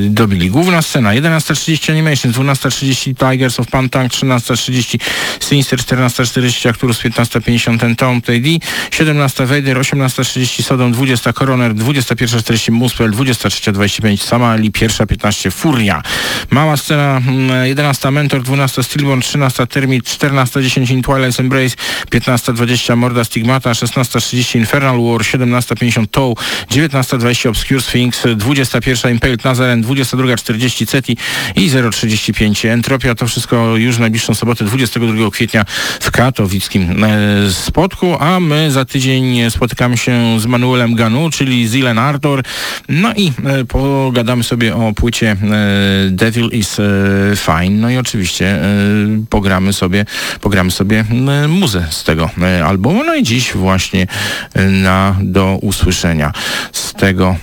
dobili. Główna scena 11.30 Animation, 12.30 Tigers of Pantang, 13.30 Sinister, 14.40 Acturus, 15.50 Ten Tom TD, 17 Vader, 18.30 Sodom, 20 Coroner, 21.40 Muspel, 23.25 Samali, 1.15 Furia. Mała scena, mm, 11 Mentor, 12 Stillborn, 13 Termit, 14.10 In Twilight's Embrace, 15.20 Morda Stigmata, 16.30 Infernal War, 17.50 Tow, 19.20 Obscure Sphinx, 21 Impaled Nazaren, 22.40 Ceti i 0.35 Entropia. To wszystko już w najbliższą sobotę, 22 kwietnia w katowickim e, spotku, a my za tydzień spotykamy się z Manuelem Ganu, czyli Zilen Arthur, no i e, pogadamy sobie o płycie e, Devil is Fine, no i oczywiście e, pogramy sobie, pogramy sobie e, muzę z tego e, albumu, no i dziś właśnie na do usłyszenia z tego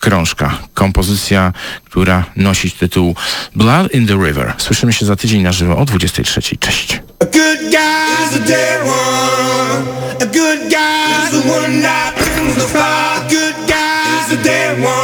krążka, kompozycja, która nosi tytuł Blood in the River. Słyszymy się za tydzień na żywo o 23. Cześć. A good guy's a dead one. A good guy's the one that brings the fire. A good guy's a dead one.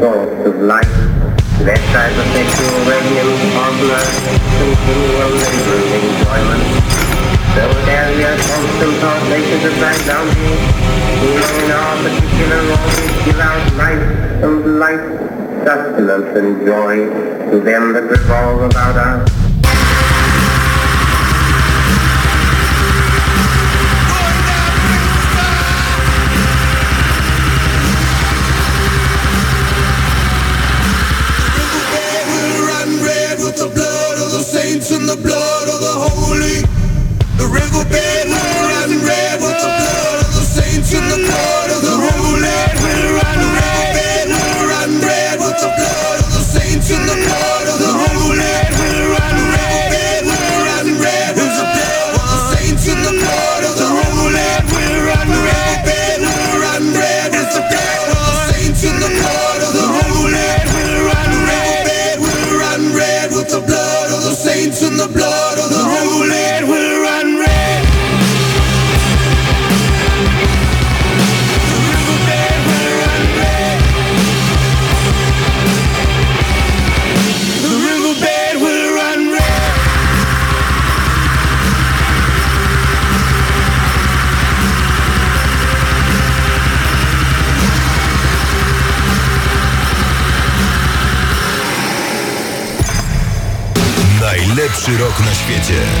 Source of life, that type of sexual radiance, popular, continual labor, enjoyment. So there we are constant translations of that bounty, in our particular role, give out life and life, sustenance and joy to them that revolve about us. The saints and the blood Najlepszy rok na świecie.